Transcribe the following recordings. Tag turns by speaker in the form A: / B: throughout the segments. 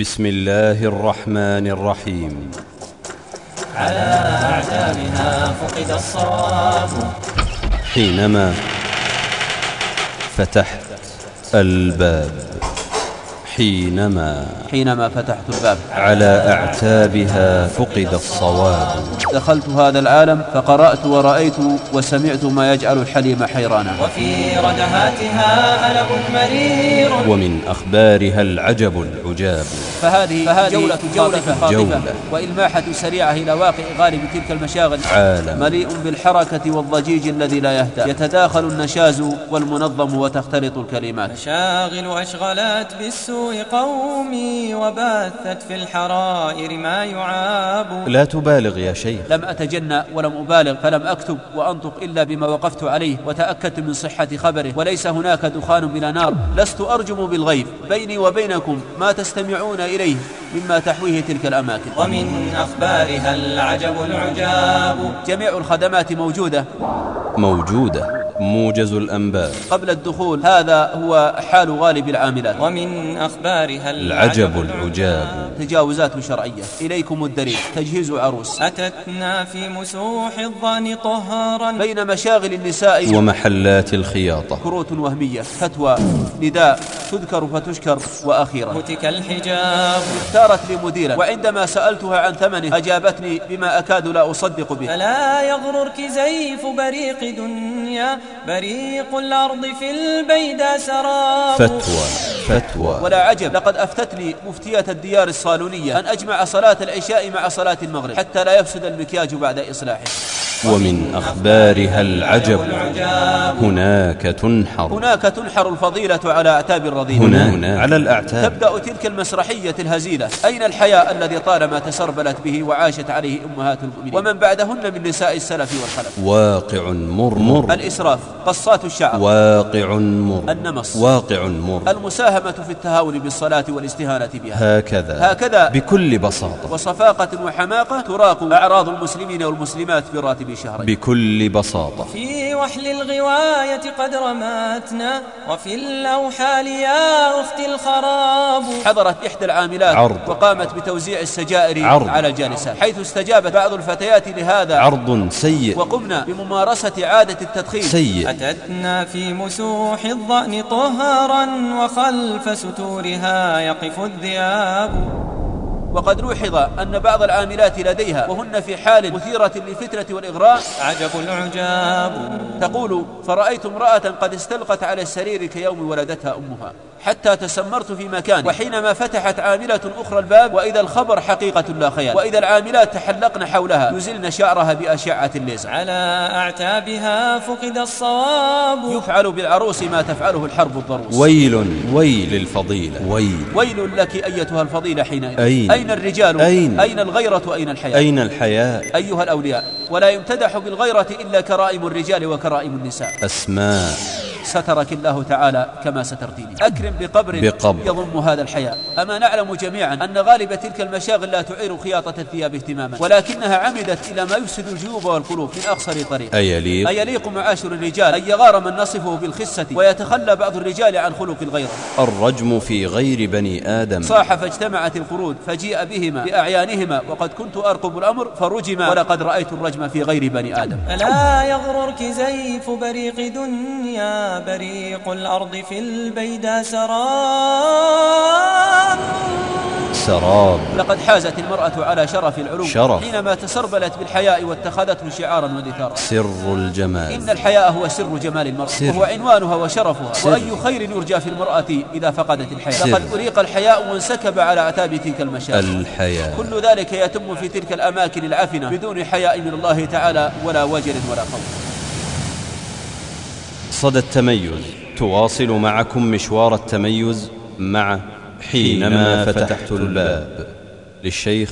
A: بسم الله الرحمن الرحيم.
B: على أعتابها فقد الصواب.
A: حينما فتحت الباب. حينما
C: حينما فتحت الباب.
A: على أعتابها فقد الصواب.
C: دخلت هذا العالم فقرأت ورأيت وسمعت ما يجعل الحليم حيرانا.
B: وفي ردهاتها ألم مرير.
A: ومن أخبارها العجب العجاب.
C: فهذه, فهذه جولة جولة خاطفة.
A: جولة.
C: وإلماحة سريعة إلى واقع غالب تلك المشاغل.
A: عالم.
C: مليء بالحركة والضجيج الذي لا يهدأ. يتداخل النشاز والمنظم وتختلط الكلمات.
B: مشاغل أشغلت بالسوء قومي وبثت في الحرائر ما يعاب.
A: لا تبالغ يا شيخ.
C: لم أتجنى ولم أبالغ فلم أكتب وأنطق إلا بما وقفت عليه وتأكدت من صحة خبره وليس هناك دخان بلا نار. لست أرجم بالغيب بيني وبينكم ما تستمعون إليه مما تحويه تلك الأماكن.
B: ومن أخبارها العجب العجاب.
C: جميع الخدمات موجودة.
A: موجودة. موجز الأنباء.
C: قبل الدخول هذا هو حال غالب العاملات.
B: ومن أخبارها
A: العجب العجاب.
C: تجاوزات شرعية. إليكم الدليل. تجهيز عروس.
B: أتتنا في مسوح الظن طهارا.
C: بين مشاغل النساء.
A: ومحلات الخياطة.
C: كروت وهمية. فتوى. نداء. تذكر فتشكر. وأخيرا.
B: هتك الحجاب.
C: اختارت لي مديرا. وعندما سألتها عن ثمنه أجابتني بما أكاد لا أصدق به.
B: فلا يغررك زيف بريق دنيا. بريق الأرض في البيدى سراب.
A: فتوى. فتوى.
C: ولا عجب. لقد أفتتني مفتية الديار الصالونية أن أجمع صلاة العشاء مع صلاة المغرب حتى لا يفسد المكياج بعد إصلاحه.
A: ومن أخبارها العجب. هناك تنحر.
C: هناك تنحر الفضيلة على أعتاب الرضيع
A: هنا, هنا. على الأعتاب.
C: تبدأ تلك المسرحية الهزيلة. أين الحياء الذي طالما تسربلت به وعاشت عليه أمهات المؤمنين؟ ومن بعدهن من نساء السلف والخلف.
A: واقع مر. مر.
C: الإسراف قصات الشعر.
A: واقع مر.
C: النمص.
A: واقع مر.
C: المساهمة في التهاون بالصلاة والاستهانة بها.
A: هكذا.
C: هكذا.
A: بكل بساطة.
C: وصفاقة وحماقة تراق أعراض المسلمين والمسلمات في راتب شهرين
A: بكل بساطة.
B: في وحل الغواية قد رماتنا وفي الأوحال يا أختي الخراب.
C: حضرت إحدى العاملات
A: عرض.
C: وقامت بتوزيع السجائر
A: عرض.
C: على الجالسات حيث استجابت بعض الفتيات لهذا.
A: عرض سيء.
C: وقمنا بممارسة عادة التدخين.
A: سيء.
B: أتتنا في مسوح الظأن طهارا وخلف ستورها يقف الذئاب.
C: وقد لوحظ أن بعض العاملات لديها وهن في حال مثيرة للفتنة والإغراء
B: عجب العجاب
C: تقول فرأيت امرأة قد استلقت على السرير كيوم ولدتها أمها. حتى تسمرت في مكان وحينما فتحت عاملة أخرى الباب وإذا الخبر حقيقة لا خيال. وإذا العاملات تحلقن حولها يزلن شعرها بأشعة الليزر
B: على أعتابها فقد الصواب.
C: يفعل بالعروس ما تفعله الحرب الضروس.
A: ويل ويل الفضيلة. ويل.
C: ويل لك أيتها الفضيلة حينئذ.
A: أين؟
C: أين الرجال؟
A: أين؟
C: أين الغيرة؟ أين الحياة؟
A: أين الحياء
C: أيها الأولياء. ولا يمتدح بالغيرة إلا كرائم الرجال وكرائم النساء.
A: أسماء.
C: سترك الله تعالى كما سترتيني أكرم بقبر,
A: بقبر.
C: يضم هذا الحياء. أما نعلم جميعا أن غالب تلك المشاغل لا تعير خياطة الثياب اهتماما ولكنها عمدت إلى ما يفسد الجيوب والقلوب من أقصر طريق.
A: أيليق
C: أيليق معاشر الرجال أن يغار من نصفه بالخسة ويتخلى بعض الرجال عن خلق الغيرة
A: الرجم في غير بني آدم.
C: صاح فاجتمعت القرود فجيء بهما بأعيانهما وقد كنت أرقب الأمر فرجما ولقد رأيت الرجم في غير بني آدم.
B: فلا يغررك زيف بريق دنيا بريق الأرض في البيدى سراب
A: سراب
C: لقد حازت المرأة على شرف العلو
A: شرف.
C: حينما تسربلت بالحياء واتخذته شعارا ودثارا
A: سر الجمال
C: إن الحياء هو سر جمال المرأة
A: سر.
C: وهو عنوانها وشرفها
A: سر.
C: وأي خير يرجى في المرأة إذا فقدت الحياء
A: سر.
C: لقد أريق الحياء وانسكب على أعتاب تلك المشاعر
A: الحياة
C: كل ذلك يتم في تلك الأماكن العفنة بدون حياء من الله تعالى ولا وجل ولا خوف
A: صدى التميز تواصل معكم مشوار التميز مع حينما فتحت الباب للشيخ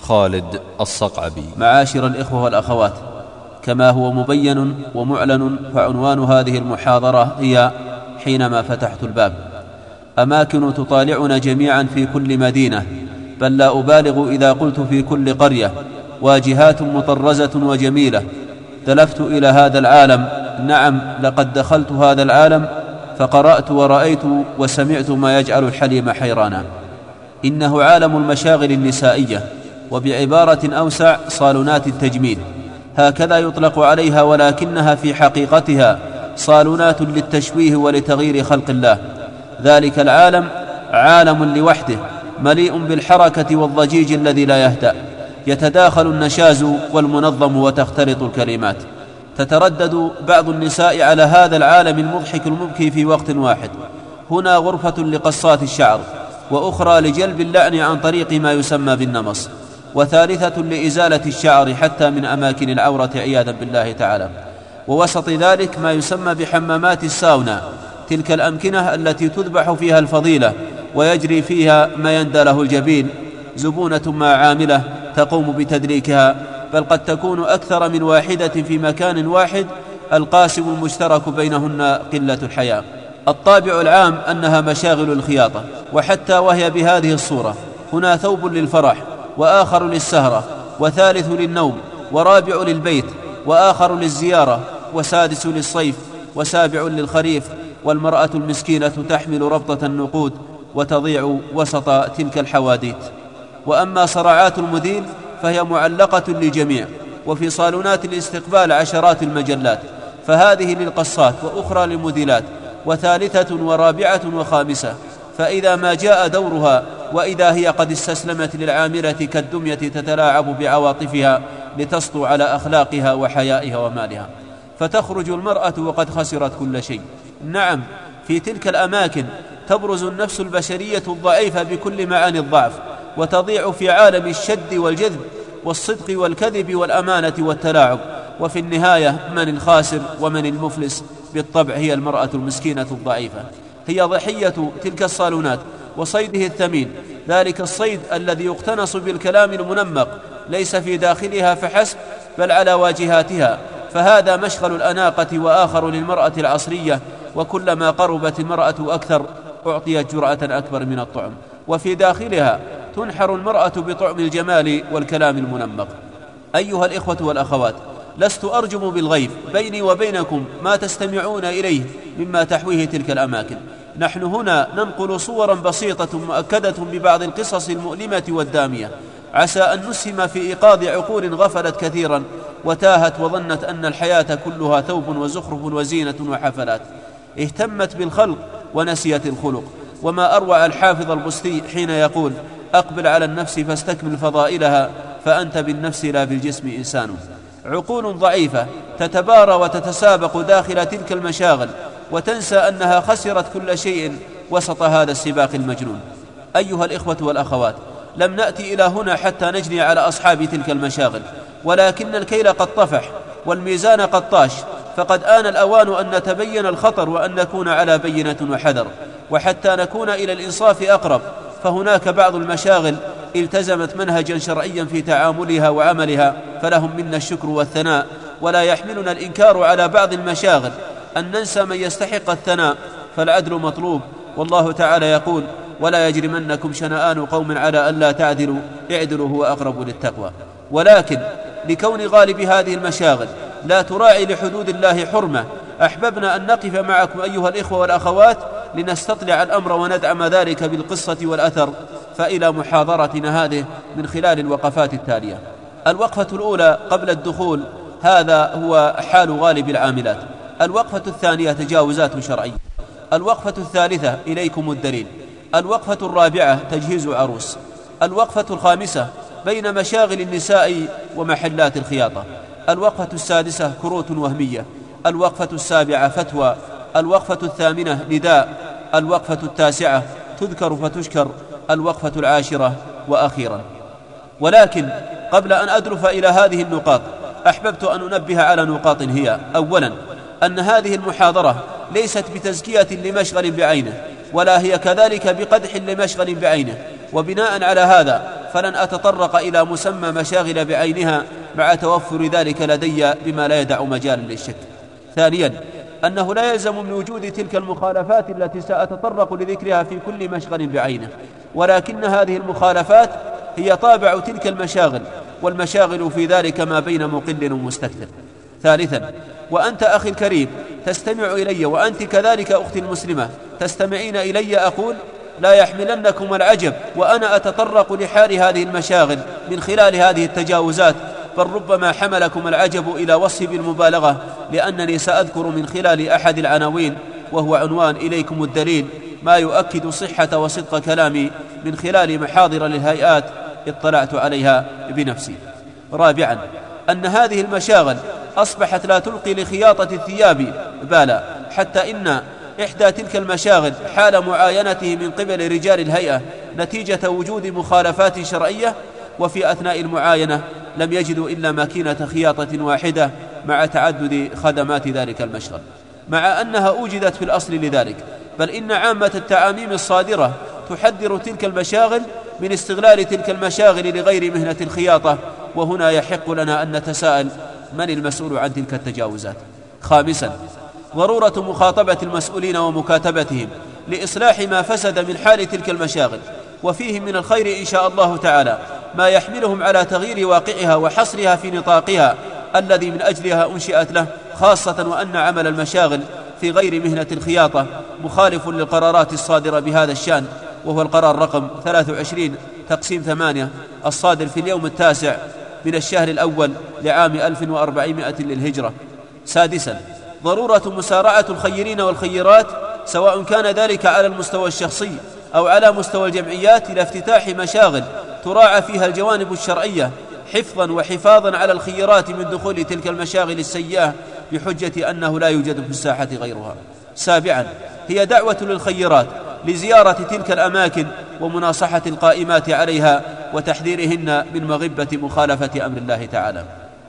A: خالد الصقعبي.
C: معاشر الإخوة والأخوات كما هو مبين ومعلن فعنوان هذه المحاضرة هي حينما فتحت الباب. أماكن تطالعنا جميعا في كل مدينة بل لا أبالغ إذا قلت في كل قرية واجهات مطرزة وجميلة. دلفت إلى هذا العالم نعم لقد دخلت هذا العالم فقرأت ورأيت وسمعت ما يجعل الحليم حيرانا. إنه عالم المشاغل النسائية وبعبارة أوسع صالونات التجميل. هكذا يطلق عليها ولكنها في حقيقتها صالونات للتشويه ولتغيير خلق الله. ذلك العالم عالم لوحده مليء بالحركة والضجيج الذي لا يهدأ. يتداخل النشاز والمنظم وتختلط الكلمات. تتردد بعض النساء على هذا العالم المضحك المبكي في وقت واحد. هنا غرفة لقصات الشعر وأخرى لجلب اللعن عن طريق ما يسمى بالنمص. وثالثة لإزالة الشعر حتى من أماكن العورة عياذا بالله تعالى. ووسط ذلك ما يسمى بحمامات الساونا تلك الأمكنة التي تذبح فيها الفضيلة ويجري فيها ما يندى له الجبين زبونة مع عاملة تقوم بتدريكها بل قد تكون أكثر من واحدة في مكان واحد القاسم المشترك بينهن قلة الحياة. الطابع العام أنها مشاغل الخياطة وحتى وهي بهذه الصورة هنا ثوب للفرح وآخر للسهرة وثالث للنوم ورابع للبيت وآخر للزيارة وسادس للصيف وسابع للخريف والمرأة المسكينة تحمل ربطة النقود وتضيع وسط تلك الحواديت. وأما صرعات المذيل فهي معلقة للجميع وفي صالونات الاستقبال عشرات المجلات فهذه للقصات وأخرى للمذيلات وثالثة ورابعة وخامسة فإذا ما جاء دورها وإذا هي قد استسلمت للعامله كالدمية تتلاعب بعواطفها لتسطو على أخلاقها وحيائها ومالها. فتخرج المرأة وقد خسرت كل شيء. نعم في تلك الأماكن تبرز النفس البشرية الضعيفة بكل معاني الضعف وتضيع في عالم الشد والجذب والصدق والكذب والأمانة والتلاعب. وفي النهاية من الخاسر ومن المفلس بالطبع هي المرأة المسكينة الضعيفة. هي ضحية تلك الصالونات وصيده الثمين. ذلك الصيد الذي يقتنص بالكلام المنمق ليس في داخلها فحسب بل على واجهاتها. فهذا مشغل الأناقة وآخر للمرأة العصرية. وكلما قربت المرأة أكثر أعطيت جرأة أكبر من الطعم. وفي داخلها تنحر المرأة بطعم الجمال والكلام المنمق. أيها الإخوة والأخوات لست أرجم بالغيب بيني وبينكم ما تستمعون إليه مما تحويه تلك الأماكن. نحن هنا ننقل صورا بسيطة مؤكدة ببعض القصص المؤلمة والدامية. عسى أن نسهم في إيقاظ عقول غفلت كثيرا وتاهت وظنت أن الحياة كلها ثوب وزخرف وزينة وحفلات. اهتمت بالخلق ونسيت الخلق. وما اروع الحافظ البستي حين يقول أقبل على النفس فاستكمل فضائلها فأنت بالنفس لا بالجسم إنسان. عقول ضعيفة تتبارى وتتسابق داخل تلك المشاغل وتنسى أنها خسرت كل شيء وسط هذا السباق المجنون. أيها الإخوة والأخوات لم نأتي إلى هنا حتى نجني على أصحاب تلك المشاغل ولكن الكيل قد طفح والميزان قد طاش فقد آن الأوان أن نتبين الخطر وأن نكون على بينة وحذر. وحتى نكون إلى الإنصاف أقرب فهناك بعض المشاغل التزمت منهجا شرعيا في تعاملها وعملها فلهم منا الشكر والثناء. ولا يحملنا الإنكار على بعض المشاغل. أن ننسى من يستحق الثناء فالعدل مطلوب. والله تعالى يقول ولا يجرمنكم شنآن قوم على ألا تعدلوا اعدلوا هو أقرب للتقوى. ولكن لكون غالب هذه المشاغل لا تراعي لحدود الله حرمة أحببنا أن نقف معكم أيها الإخوة والأخوات لنستطلع الأمر وندعم ذلك بالقصة والأثر فإلى محاضرتنا هذه من خلال الوقفات التالية. الوقفة الأولى قبل الدخول هذا هو حال غالب العاملات. الوقفة الثانية تجاوزات شرعية. الوقفة الثالثة إليكم الدليل. الوقفة الرابعة تجهيز عروس. الوقفة الخامسة بين مشاغل النساء ومحلات الخياطة. الوقفة السادسة كروت وهمية. الوقفة السابعة فتوى الوقفة الثامنة نداء الوقفة التاسعة تذكر فتشكر الوقفة العاشرة وأخيرا. ولكن قبل أن أدرف إلى هذه النقاط أحببت أن أنبه على نقاط هي. أولا أن هذه المحاضرة ليست بتزكية لمشغل بعينه ولا هي كذلك بقدح لمشغل بعينه. وبناء على هذا فلن أتطرق إلى مسمى مشاغل بعينها مع توفر ذلك لدي بما لا يدع مجالا للشك. ثانيا أنه لا يلزم من وجود تلك المخالفات التي سأتطرق لذكرها في كل مشغل بعينه ولكن هذه المخالفات هي طابع تلك المشاغل والمشاغل في ذلك ما بين مقل ومستكثر. ثالثا وأنت أخي الكريم تستمع إلي وأنت كذلك أختي المسلمة تستمعين إلي أقول لا يحملنكم العجب وأنا أتطرق لحال هذه المشاغل من خلال هذه التجاوزات بل ربما حملكم العجب إلى وصفي بالمبالغة لأنني سأذكر من خلال أحد العناوين وهو عنوان إليكم الدليل ما يؤكد صحة وصدق كلامي من خلال محاضر للهيئات اطلعت عليها بنفسي. رابعا أن هذه المشاغل أصبحت لا تلقي لخياطة الثياب بالا حتى إن إحدى تلك المشاغل حال معاينته من قبل رجال الهيئة نتيجة وجود مخالفات شرعية وفي أثناء المعاينة لم يجدوا إلا ماكينة خياطة واحدة مع تعدد خدمات ذلك المشغل مع أنها أوجدت في الأصل لذلك بل إن عامة التعاميم الصادرة تحذر تلك المشاغل من استغلال تلك المشاغل لغير مهنة الخياطة وهنا يحق لنا أن نتساءل من المسؤول عن تلك التجاوزات؟ خامسا ضرورة مخاطبة المسؤولين ومكاتبتهم لإصلاح ما فسد من حال تلك المشاغل. وفيه من الخير إن شاء الله تعالى ما يحملهم على تغيير واقعها وحصرها في نطاقها الذي من أجلها أنشئت له خاصة وأن عمل المشاغل في غير مهنة الخياطة مخالف للقرارات الصادرة بهذا الشأن وهو القرار رقم 23 تقسيم ثمانية الصادر في اليوم التاسع من الشهر الأول لعام 1400 للهجرة. سادسا ضرورة مسارعة الخيرين والخيرات سواء كان ذلك على المستوى الشخصي أو على مستوى الجمعيات إلى افتتاح مشاغل تراعى فيها الجوانب الشرعية حفظا وحفاظا على الخيرات من دخول تلك المشاغل السيئة بحجة أنه لا يوجد في الساحة غيرها. سابعا هي دعوة للخيرات لزيارة تلك الأماكن ومناصحة القائمات عليها وتحذيرهن من مغبة مخالفة أمر الله تعالى.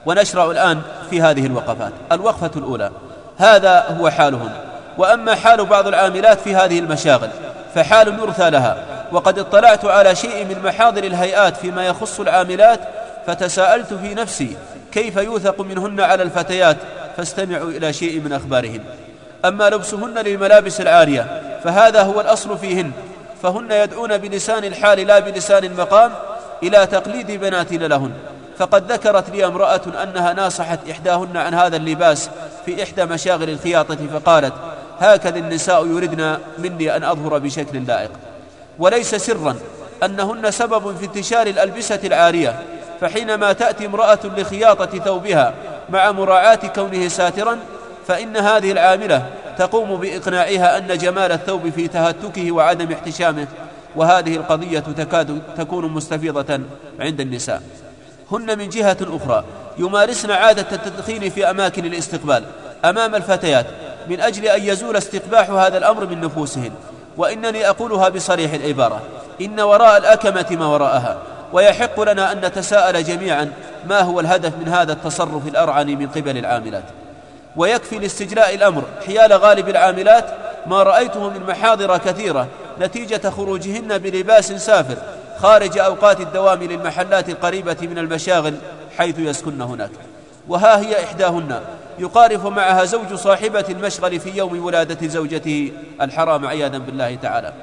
C: ونشرع الآن في هذه الوقفات. الوقفة الأولى هذا هو حالهن وأما حال بعض العاملات في هذه المشاغل فحال يرثى لها وقد اطلعت على شيء من محاضر الهيئات فيما يخص العاملات فتساءلت في نفسي كيف يوثق منهن على الفتيات فاستمعوا إلى شيء من أخبارهن. أما لبسهن للملابس العارية فهذا هو الأصل فيهن. فهن يدعون بلسان الحال لا بلسان المقام إلى تقليد بناتنا لهن. فقد ذكرت لي امرأة أنها ناصحت إحداهن عن هذا اللباس في إحدى مشاغل الخياطة فقالت هكذا النساء يردن مني أن أظهر بشكل لائق. وليس سرا أنهن سبب في انتشار الألبسة العارية فحينما تأتي امرأة لخياطة ثوبها مع مراعاة كونه ساترا فإن هذه العاملة تقوم بإقناعها أن جمال الثوب في تهتكه وعدم احتشامه وهذه القضية تكاد تكون مستفيضة عند النساء. هن من جهة أخرى يمارسن عادة التدخين في أماكن الاستقبال. أمام الفتيات من أجل أن يزول استقباح هذا الأمر من نفوسهن. وإنني أقولها بصريح العبارة. إن وراء الأكمة ما وراءها. ويحق لنا أن نتساءل جميعا ما هو الهدف من هذا التصرف الأرعن من قبل العاملات. ويكفي لاستجلاء الأمر حيال غالب العاملات ما رأيته من محاضر كثيرة نتيجة خروجهن بلباس سافر خارج أوقات الدوام للمحلات القريبة من المشاغل حيث يسكن هناك. وها هي إحداهن. يقارف معها زوج صاحبة المشغل في يوم ولادة زوجته الحرام عياذا بالله تعالى.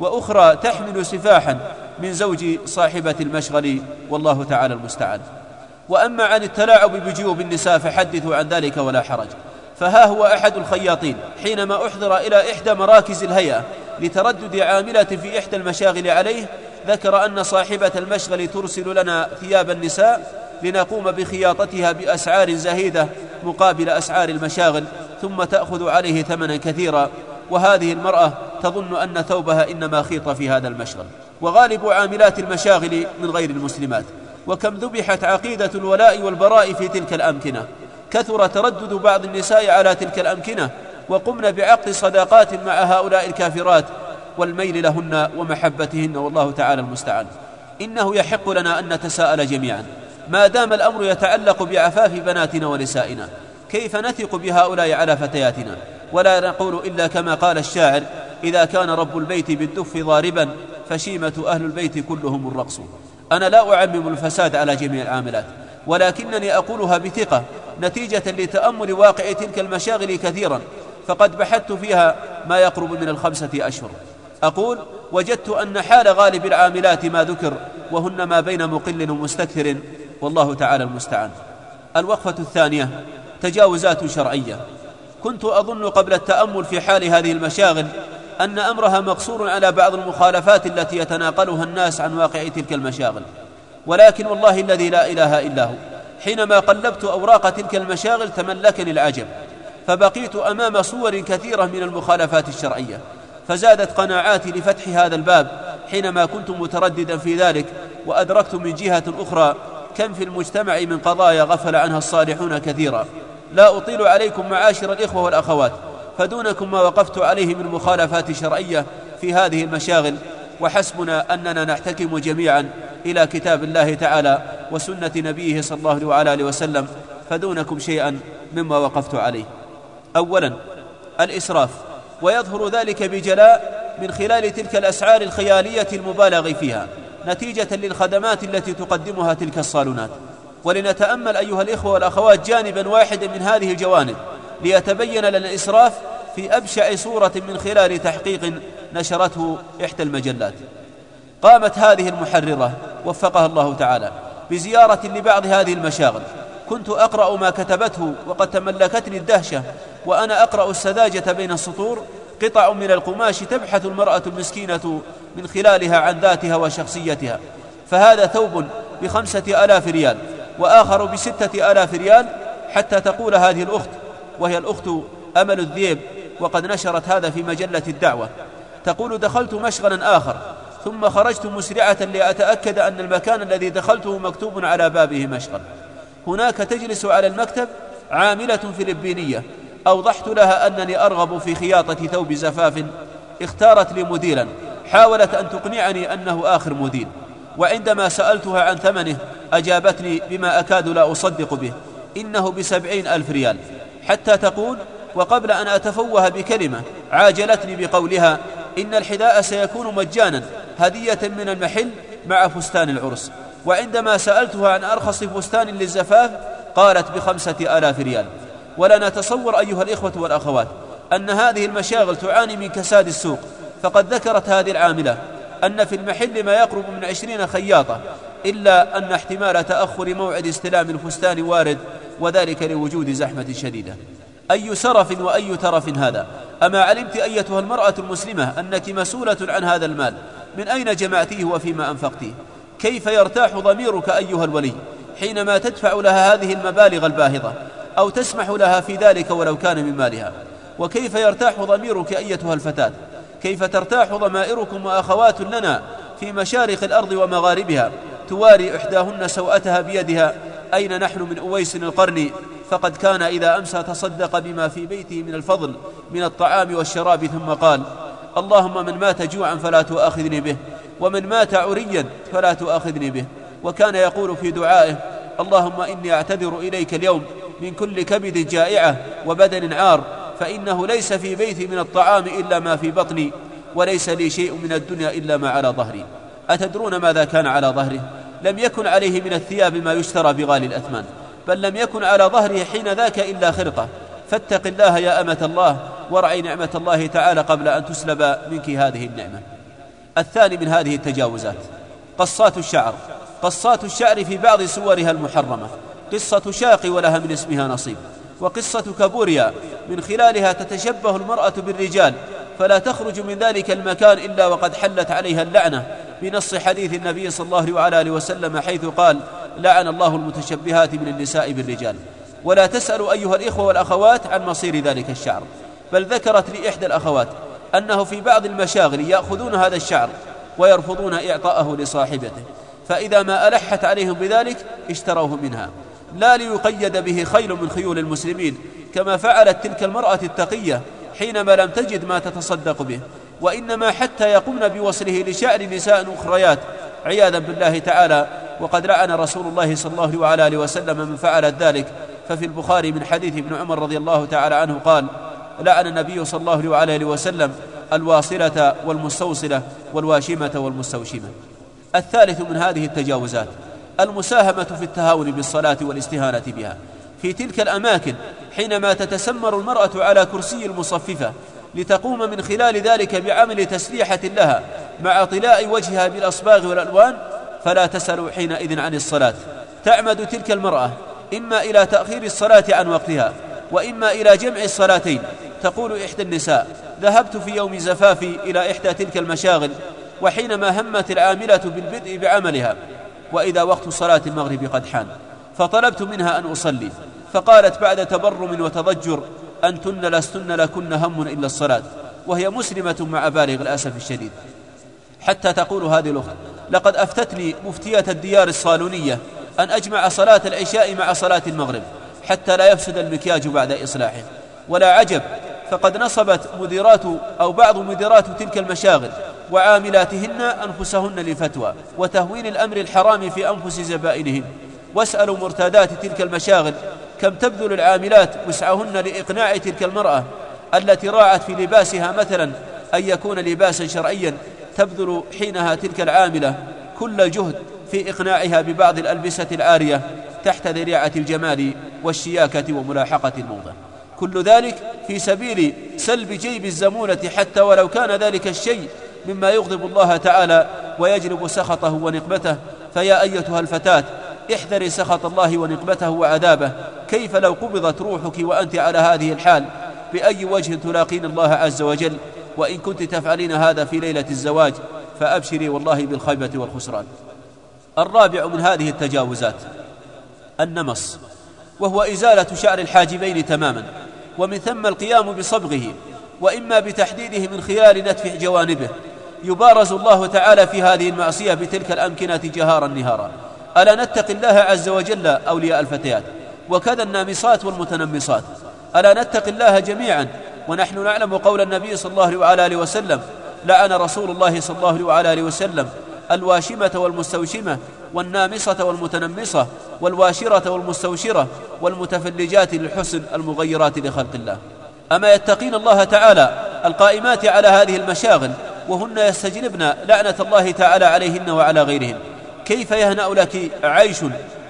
C: وأخرى تحمل سفاحا من زوج صاحبة المشغل والله تعالى المستعان. وأما عن التلاعب بجيوب النساء فحدثوا عن ذلك ولا حرج. فها هو أحد الخياطين حينما أحضر إلى إحدى مراكز الهيئة لتردد عاملة في إحدى المشاغل عليه ذكر أن صاحبة المشغل ترسل لنا ثياب النساء لنقوم بخياطتها بأسعار زهيدة مقابل أسعار المشاغل ثم تأخذ عليه ثمنا كثيرا. وهذه المرأة تظن أن ثوبها إنما خيط في هذا المشغل. وغالب عاملات المشاغل من غير المسلمات. وكم ذبحت عقيدة الولاء والبراء في تلك الأمكنة. كثر تردد بعض النساء على تلك الأمكنة. وقمن بعقد صداقات مع هؤلاء الكافرات. والميل لهن ومحبتهن والله تعالى المستعان. إنه يحق لنا أن نتساءل جميعا. ما دام الأمر يتعلق بعفاف بناتنا ونسائنا كيف نثق بهؤلاء على فتياتنا؟ ولا نقول إلا كما قال الشاعر إذا كان رب البيت بالدف ضاربا فشيمة أهل البيت كلهم الرقص. أنا لا أعمم الفساد على جميع العاملات ولكنني أقولها بثقة نتيجة لتأمل واقع تلك المشاغل كثيرا فقد بحثت فيها ما يقرب من الخمسة أشهر. أقول وجدت أن حال غالب العاملات ما ذكر وهن ما بين مقل ومستكثر والله تعالى المستعان. الوقفة الثانية تجاوزات شرعية. كنت أظن قبل التأمل في حال هذه المشاغل أن أمرها مقصور على بعض المخالفات التي يتناقلها الناس عن واقع تلك المشاغل. ولكن والله الذي لا إله إلا هو. حينما قلبت أوراق تلك المشاغل تملكني العجب فبقيت أمام صور كثيرة من المخالفات الشرعية. فزادت قناعاتي لفتح هذا الباب حينما كنت مترددا في ذلك وأدركت من جهة أخرى كم في المجتمع من قضايا غفل عنها الصالحون كثيرا. لا أطيل عليكم معاشر الإخوة والأخوات فدونكم ما وقفت عليه من مخالفات شرعية في هذه المشاغل وحسبنا أننا نحتكم جميعا إلى كتاب الله تعالى وسنة نبيه صلى الله عليه وسلم فدونكم شيئا مما وقفت عليه. أولا الإسراف ويظهر ذلك بجلاء من خلال تلك الأسعار الخيالية المبالغ فيها. نتيجة للخدمات التي تقدمها تلك الصالونات. ولنتأمل أيها الإخوة والأخوات جانبا واحدا من هذه الجوانب ليتبين لنا الإسراف في أبشع صورة من خلال تحقيق نشرته إحدى المجلات. قامت هذه المحررة وفقها الله تعالى بزيارة لبعض هذه المشاغل. كنت أقرأ ما كتبته وقد تملكتني الدهشة وأنا أقرأ السذاجة بين السطور قطع من القماش تبحث المرأة المسكينة من خلالها عن ذاتها وشخصيتها. فهذا ثوب بخمسة ألاف ريال وآخر بستة ألاف ريال حتى تقول هذه الأخت وهي الأخت أمل الذيب وقد نشرت هذا في مجلة الدعوة. تقول دخلت مشغلا آخر ثم خرجت مسرعة لأتأكد أن المكان الذي دخلته مكتوب على بابه مشغل. هناك تجلس على المكتب عاملة فلبينية. أوضحت لها أنني أرغب في خياطة ثوب زفاف اختارت لي مديرا. حاولت أن تقنعني أنه آخر مدير وعندما سألتها عن ثمنه أجابتني بما أكاد لا أصدق به إنه بسبعين ألف ريال. حتى تقول وقبل أن أتفوه بكلمة عاجلتني بقولها إن الحذاء سيكون مجانا هدية من المحل مع فستان العرس. وعندما سألتها عن أرخص فستان للزفاف قالت بخمسة آلاف ريال. ولا نتصور أيها الإخوة والأخوات أن هذه المشاغل تعاني من كساد السوق فقد ذكرت هذه العاملة أن في المحل ما يقرب من عشرين خياطة إلا أن احتمال تأخر موعد استلام الفستان وارد وذلك لوجود زحمة شديدة. أي سرف وأي ترف هذا؟ أما علمت أيتها المرأة المسلمة أنك مسؤولة عن هذا المال من أين جمعتيه وفيما أنفقتيه كيف يرتاح ضميرك أيها الولي حينما تدفع لها هذه المبالغ الباهظة أو تسمح لها في ذلك ولو كان من مالها؟ وكيف يرتاح ضميرك أيتها الفتاة؟ كيف ترتاح ضمائركم وأخوات لنا في مشارق الأرض ومغاربها تواري إحداهن سوءتها بيدها. أين نحن من أويس القرن؟ فقد كان إذا أمسى تصدق بما في بيته من الفضل من الطعام والشراب ثم قال اللهم من مات جوعا فلا تؤاخذني به ومن مات عريا فلا تؤاخذني به. وكان يقول في دعائه اللهم إني أعتذر إليك اليوم من كل كبد جائعة وبدن عار فإنه ليس في بيتي من الطعام إلا ما في بطني وليس لي شيء من الدنيا إلا ما على ظهري. أتدرون ماذا كان على ظهره؟ لم يكن عليه من الثياب ما يشترى بغالي الأثمان بل لم يكن على ظهره حين ذاك إلا خرقة فاتق الله يا أمة الله وارعي نعمة الله تعالى قبل أن تسلب منك هذه النعمة. الثاني من هذه التجاوزات قصات الشعر. قصات الشعر في بعض صورها المحرمة. قصة شاقي ولها من اسمها نصيب. وقصة كابوريا من خلالها تتشبه المرأة بالرجال فلا تخرج من ذلك المكان إلا وقد حلت عليها اللعنة. بنص حديث النبي صلى الله عليه وسلم حيث قال لعن الله المتشبهات من النساء بالرجال ولا تسألوا أيها الإخوة والأخوات عن مصير ذلك الشعر. بل ذكرت لي إحدى الأخوات أنه في بعض المشاغل يأخذون هذا الشعر ويرفضون إعطاءه لصاحبته فإذا ما ألحت عليهم بذلك اشتروه منها. لا ليقيد به خيل من خيول المسلمين كما فعلت تلك المرأة التقية حينما لم تجد ما تتصدق به. وإنما حتى يقومن بوصله لشعر نساء أخريات. عياذا بالله تعالى وقد لعن رسول الله صلى الله عليه وسلم من فعل ذلك. ففي البخاري من حديث ابن عمر رضي الله تعالى عنه قال لعن النبي صلى الله عليه وسلم الواصلة والمستوصلة والواشمة والمستوشمة. الثالث من هذه التجاوزات. المساهمة في التهاون بالصلاة والاستهانة بها. في تلك الأماكن حينما تتسمر المرأة على كرسي المصففة لتقوم من خلال ذلك بعمل تسليحة لها مع طلاء وجهها بالأصباغ والألوان فلا تسأل حينئذ عن الصلاة. تعمد تلك المرأة إما إلى تأخير الصلاة عن وقتها وإما إلى جمع الصلاتين. تقول إحدى النساء ذهبت في يوم زفافي إلى إحدى تلك المشاغل وحينما همت العاملة بالبدء بعملها وإذا وقت صلاة المغرب قد حان. فطلبت منها أن أصلي. فقالت بعد تبرم وتضجر أنتن لستن لكن هم إلا الصلاة. وهي مسلمة مع بالغ الأسف الشديد. حتى تقول هذه الأخت لقد أفتتني مفتية الديار الصالونية أن أجمع صلاة العشاء مع صلاة المغرب حتى لا يفسد المكياج بعد إصلاحه. ولا عجب فقد نصبت مديرات أو بعض مديرات تلك المشاغل وعاملاتهن أنفسهن للفتوى وتهوين الأمر الحرام في أنفس زبائنهن. واسألوا مرتادات تلك المشاغل كم تبذل العاملات وسعهن لإقناع تلك المرأة التي راعت في لباسها مثلا أن يكون لباسا شرعيا تبذل حينها تلك العاملة كل الجهد في إقناعها ببعض الألبسة العارية تحت ذريعة الجمال والشياكة وملاحقة الموضة. كل ذلك في سبيل سلب جيب الزمونة حتى ولو كان ذلك الشيء مما يغضب الله تعالى ويجلب سخطه ونقمته. فيا أيتها الفتاة احذري سخط الله ونقمته وعذابه. كيف لو قبضت روحك وأنت على هذه الحال؟ بأي وجه تلاقين الله عز وجل؟ وإن كنت تفعلين هذا في ليلة الزواج فأبشري والله بالخيبة والخسران. الرابع من هذه التجاوزات النمص. وهو إزالة شعر الحاجبين تماما ومن ثم القيام بصبغه. وإما بتحديده من خلال نتف جوانبه. يبارز الله تعالى في هذه المعصية بتلك الأمكنة جهارا نهارا. ألا نتق الله عز وجل أولياء الفتيات؟ وكذا النامصات والمتنمصات. ألا نتق الله جميعا؟ ونحن نعلم قول النبي صلى الله عليه وسلم لعن رسول الله صلى الله عليه وسلم الواشمة والمستوشمة والنامصة والمتنمصة والواشرة والمستوشرة والمتفلجات للحسن المغيرات لخلق الله. أما يتقين الله تعالى القائمات على هذه المشاغل وهن يستجلبن لعنة الله تعالى عليهن وعلى غيرهن. كيف يهنأ لك عيش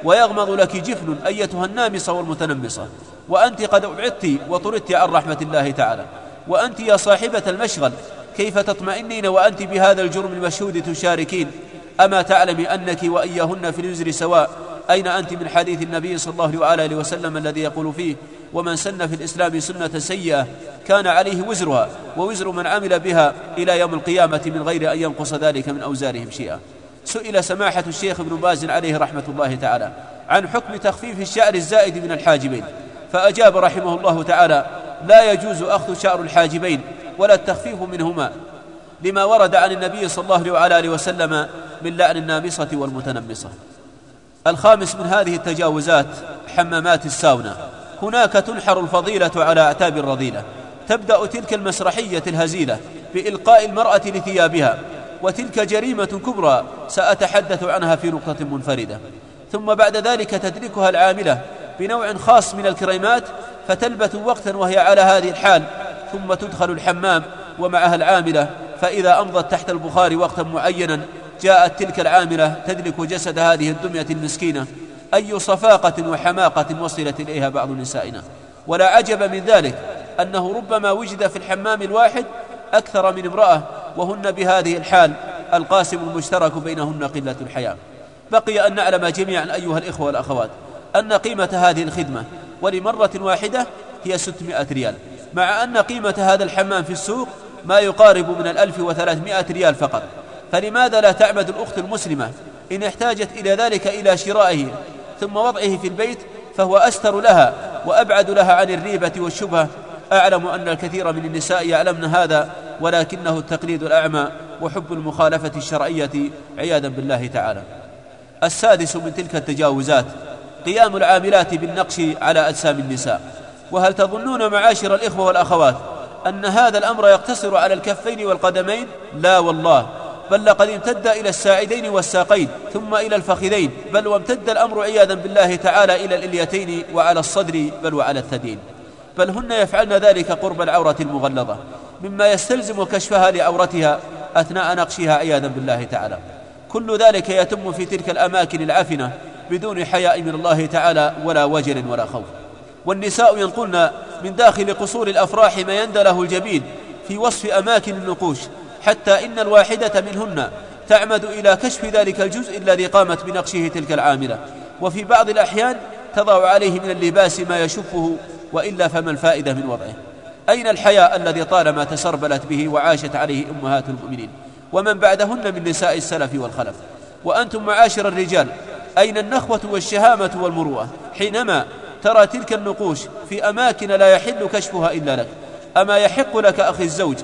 C: ويغمض لك جفن أيتها النامصة والمتنمصة؟ وأنت قد أبعدت وطردت عن رحمة الله تعالى. وأنت يا صاحبة المشغل كيف تطمئنين وأنت بهذا الجرم المشهود تشاركين؟ أما تعلم أنك وإياهن في الوزر سواء؟ أين أنت من حديث النبي صلى الله عليه وسلم الذي يقول فيه ومن سن في الإسلام سنة سيئة كان عليه وزرها ووزر من عمل بها إلى يوم القيامة من غير أن ينقص ذلك من أوزارهم شيئا. سئل سماحة الشيخ ابن باز عليه رحمة الله تعالى عن حكم تخفيف الشعر الزائد من الحاجبين فأجاب رحمه الله تعالى لا يجوز أخذ شعر الحاجبين ولا التخفيف منهما لما ورد عن النبي صلى الله عليه وسلم من لعن النامصة والمتنمصة. الخامس من هذه التجاوزات حمامات الساونا. هناك تنحر الفضيلة على أعتاب الرذيلة. تبدأ تلك المسرحية الهزيلة بإلقاء المرأة لثيابها وتلك جريمة كبرى سأتحدث عنها في نقطة منفردة. ثم بعد ذلك تدركها العاملة بنوع خاص من الكريمات فتلبث وقتا وهي على هذه الحال ثم تدخل الحمام ومعها العاملة فإذا أمضت تحت البخار وقتا معينا جاءت تلك العاملة تدرك جسد هذه الدمية المسكينة. أي صفاقة وحماقة وصلت إليها بعض نسائنا. ولا عجب من ذلك أنه ربما وجد في الحمام الواحد أكثر من امرأة وهن بهذه الحال القاسم المشترك بينهن قلة الحياة. بقي أن نعلم جميعا أيها الإخوة والأخوات أن قيمة هذه الخدمة ولمرة واحدة هي 600 ريال. مع أن قيمة هذا الحمام في السوق ما يقارب من الألف وثلاثمائة ريال فقط. فلماذا لا تعمد الأخت المسلمة إن احتاجت إلى ذلك إلى شرائه ثم وضعه في البيت فهو أستر لها وأبعد لها عن الريبة والشبهة. أعلم أن الكثير من النساء يعلمن هذا ولكنه التقليد الأعمى وحب المخالفة الشرعية عياذا بالله تعالى. السادس من تلك التجاوزات قيام العاملات بالنقش على أجسام النساء. وهل تظنون معاشر الإخوة والأخوات أن هذا الأمر يقتصر على الكفين والقدمين؟ لا والله. بل لقد امتد إلى الساعدين والساقين ثم إلى الفخذين بل وامتد الأمر عياذا بالله تعالى إلى الإليتين وعلى الصدر بل وعلى الثدين. بل هن يفعلن ذلك قرب العورة المغلظة مما يستلزم كشفها لعورتها أثناء نقشها عياذا بالله تعالى. كل ذلك يتم في تلك الأماكن العفنة بدون حياء من الله تعالى ولا وجل ولا خوف. والنساء ينقلن من داخل قصور الأفراح ما يندى له الجبين في وصف أماكن النقوش حتى إن الواحدة منهن تعمد إلى كشف ذلك الجزء الذي قامت بنقشه تلك العاملة. وفي بعض الأحيان تضع عليه من اللباس ما يشفه وإلا فما الفائدة من وضعه. أين الحياء الذي طالما تسربلت به وعاشت عليه أمهات المؤمنين؟ ومن بعدهن من نساء السلف والخلف. وأنتم معاشر الرجال أين النخوة والشهامة والمروءة؟ حينما ترى تلك النقوش في أماكن لا يحل كشفها إلا لك أما يحق لك أخي الزوج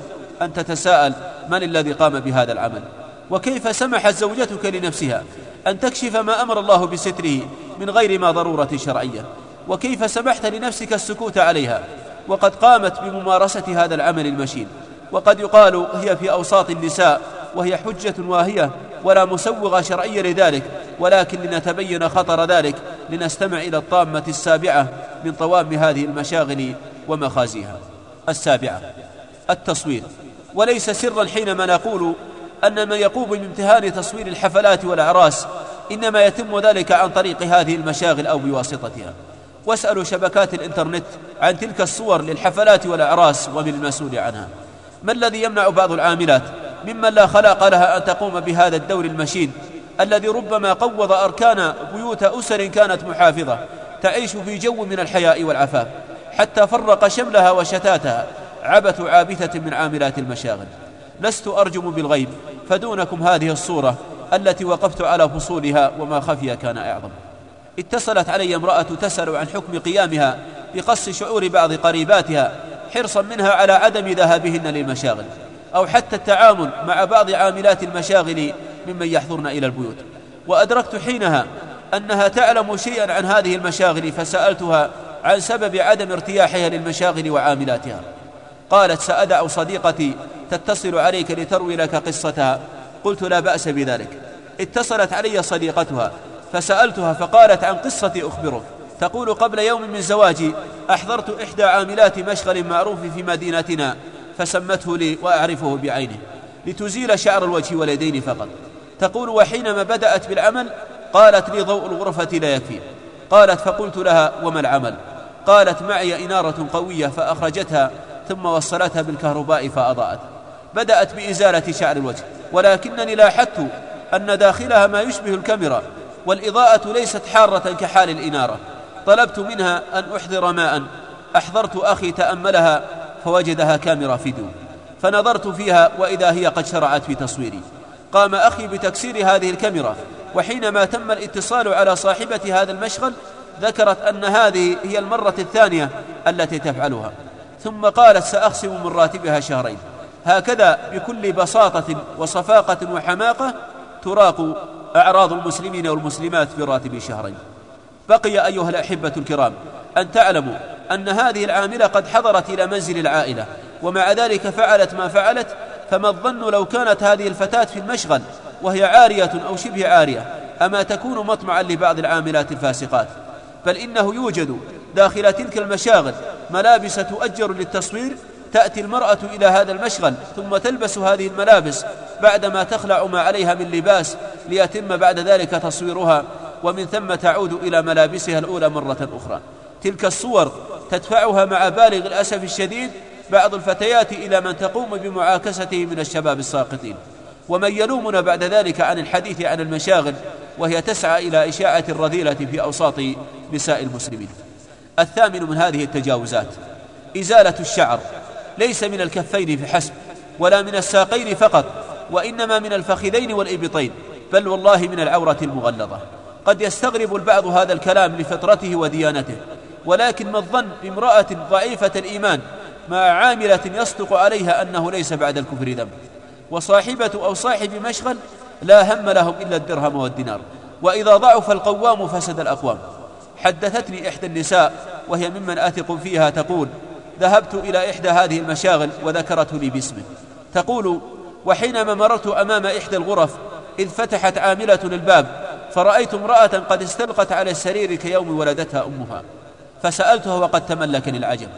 C: أن تتساءل من الذي قام بهذا العمل؟ وكيف سمحت زوجتك لنفسها أن تكشف ما أمر الله بستره من غير ما ضرورة شرعية؟ وكيف سمحت لنفسك السكوت عليها؟ وقد قامت بممارسة هذا العمل المشين. وقد يقال هي في أوساط النساء وهي حجة واهية ولا مسوغ شرعي لذلك. ولكن لنتبين خطر ذلك لنستمع إلى الطامة السابعة من طوام هذه المشاغل ومخازيها. السابعة التصوير. وليس سرا حينما نقول أن من يقوم بامتهان تصوير الحفلات والأعراس إنما يتم ذلك عن طريق هذه المشاغل أو بواسطتها. واسألوا شبكات الإنترنت عن تلك الصور للحفلات والأعراس ومن المسؤول عنها. ما الذي يمنع بعض العاملات ممن لا خلاق لها أن تقوم بهذا الدور المشين الذي ربما قوض أركان بيوت أسر كانت محافظة تعيش في جو من الحياء والعفاف حتى فرق شملها وشتاتها عبث عابثة من عاملات المشاغل. لست أرجم بالغيب فدونكم هذه الصورة التي وقفت على فصولها وما خفي كان أعظم. اتصلت علي امرأة تسأل عن حكم قيامها بقص شعور بعض قريباتها حرصا منها على عدم ذهابهن للمشاغل أو حتى التعامل مع بعض عاملات المشاغل ممن يحضرن إلى البيوت. وأدركت حينها أنها تعلم شيئا عن هذه المشاغل فسألتها عن سبب عدم ارتياحها للمشاغل وعاملاتها. قالت سأدع صديقتي تتصل عليك لتروي لك قصتها قلت لا بأس بذلك. اتصلت علي صديقتها فسألتها فقالت عن قصتي أخبرك. تقول قبل يوم من زواجي أحضرت إحدى عاملات مشغل معروف في مدينتنا فسمته لي وأعرفه بعينه. لتزيل شعر الوجه واليدين فقط. تقول وحينما بدأت بالعمل قالت لي ضوء الغرفة لا يكفي. قالت فقلت لها وما العمل؟ قالت معي إنارة قوية فأخرجتها ثم وصلتها بالكهرباء فأضاءت. بدأت بإزالة شعر الوجه. ولكنني لاحظت أن داخلها ما يشبه الكاميرا والإضاءة ليست حارة كحال الإنارة. طلبت منها أن أحضر ماء. أحضرت أخي تأملها فوجدها كاميرا فيديو فنظرت فيها وإذا هي قد شرعت في تصويري. قام أخي بتكسير هذه الكاميرا. وحينما تم الاتصال على صاحبة هذا المشغل ذكرت أن هذه هي المرة الثانية التي تفعلها. ثم قالت سأخصم من راتبها شهرين. هكذا بكل بساطة وصفاقة وحماقة تراق أعراض المسلمين والمسلمات في راتب شهرين. بقي أيها الأحبة الكرام أن تعلموا أن هذه العاملة قد حضرت إلى منزل العائلة ومع ذلك فعلت ما فعلت فما الظن لو كانت هذه الفتاة في المشغل وهي عارية أو شبه عارية أما تكون مطمعا لبعض العاملات الفاسقات. بل إنه يوجد داخل تلك المشاغل. ملابس تؤجر للتصوير. تأتي المرأة إلى هذا المشغل ثم تلبس هذه الملابس. بعدما تخلع ما عليها من لباس ليتم بعد ذلك تصويرها. ومن ثم تعود إلى ملابسها الأولى مرة أخرى. تلك الصور تدفعها مع بالغ الأسف الشديد بعض الفتيات إلى من تقوم بمعاكسته من الشباب الساقطين. ومن يلومنا بعد ذلك عن الحديث عن المشاغل وهي تسعى إلى إشاعة الرذيلة في أوساط نساء المسلمين. الثامن من هذه التجاوزات. إزالة الشعر ليس من الكفين فحسب ولا من الساقين فقط وإنما من الفخذين والإبطين بل والله من العورة المغلظة. قد يستغرب البعض هذا الكلام لفطرته وديانته ولكن ما الظن بامرأة ضعيفة الإيمان مع عاملة يصدق عليها أنه ليس بعد الكفر ذنب وصاحبة أو صاحب مشغل لا هم لهم إلا الدرهم والدينار. وإذا ضعف القوام فسد الأقوام. حدثتني إحدى النساء وهي ممن أثق فيها تقول ذهبت إلى إحدى هذه المشاغل وذكرت لي باسمه. تقول وحينما مررت أمام إحدى الغرف إذ فتحت عاملة الباب فرأيت امرأة قد استلقت على السرير كيوم ولدتها أمها. فسألتها وقد تملكني العجب.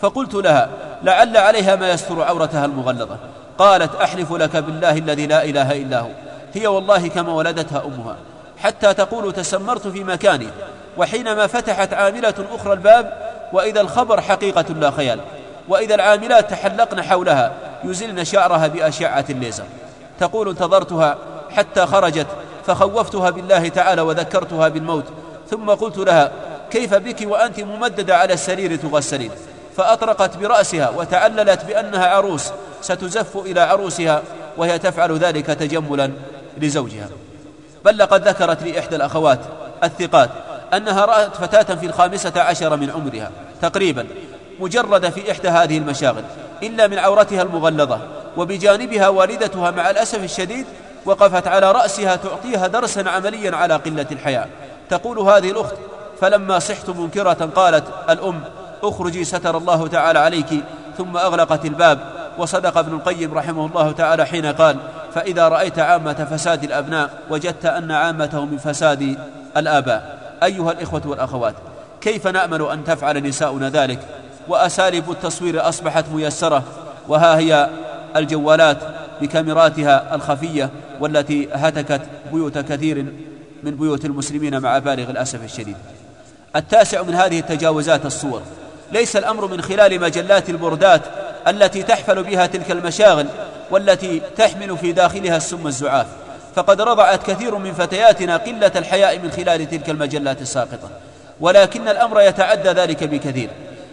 C: فقلت لها لعل عليها ما يستر عورتها المغلظة. قالت أحلف لك بالله الذي لا إله إلا هو. هي والله كما ولدتها أمها. حتى تقول تسمرت في مكاني. وحينما فتحت عاملة أخرى الباب وإذا الخبر حقيقة لا خيال. وإذا العاملات تحلقن حولها يزلن شعرها بأشعة الليزر. تقول انتظرتها حتى خرجت فخوفتها بالله تعالى وذكرتها بالموت. ثم قلت لها كيف بك وأنت ممددة على السرير تغسلين فأطرقت برأسها وتعللت بأنها عروس ستزف إلى عروسها وهي تفعل ذلك تجملا لزوجها. بل لقد ذكرت لي إحدى الأخوات الثقات أنها رأت فتاة في الخامسة عشر من عمرها تقريبا مجردة في إحدى هذه المشاغل إلا من عورتها المغلظة وبجانبها والدتها مع الأسف الشديد وقفت على رأسها تعطيها درسا عمليا على قلة الحياء تقول هذه الأخت فلما صحت منكرة قالت الأم اخرجي ستر الله تعالى عليك. ثم أغلقت الباب وصدق ابن القيم رحمه الله تعالى حين قال فإذا رأيت عامة فساد الأبناء وجدت أن عامته من فساد الآباء. أيها الإخوة والأخوات كيف نأمل أن تفعل نساؤنا ذلك؟ وأساليب التصوير أصبحت ميسرة وها هي الجوالات بكاميراتها الخفية والتي هتكت بيوت كثير من بيوت المسلمين مع بالغ الأسف الشديد. التاسع من هذه التجاوزات الصور. ليس الأمر من خلال مجلات البردات التي تحفل بها تلك المشاغل والتي تحمل في داخلها السم الزعاف. فقد رضعت كثير من فتياتنا قلة الحياء من خلال تلك المجلات الساقطة. ولكن الأمر يتعدى ذلك بكثير.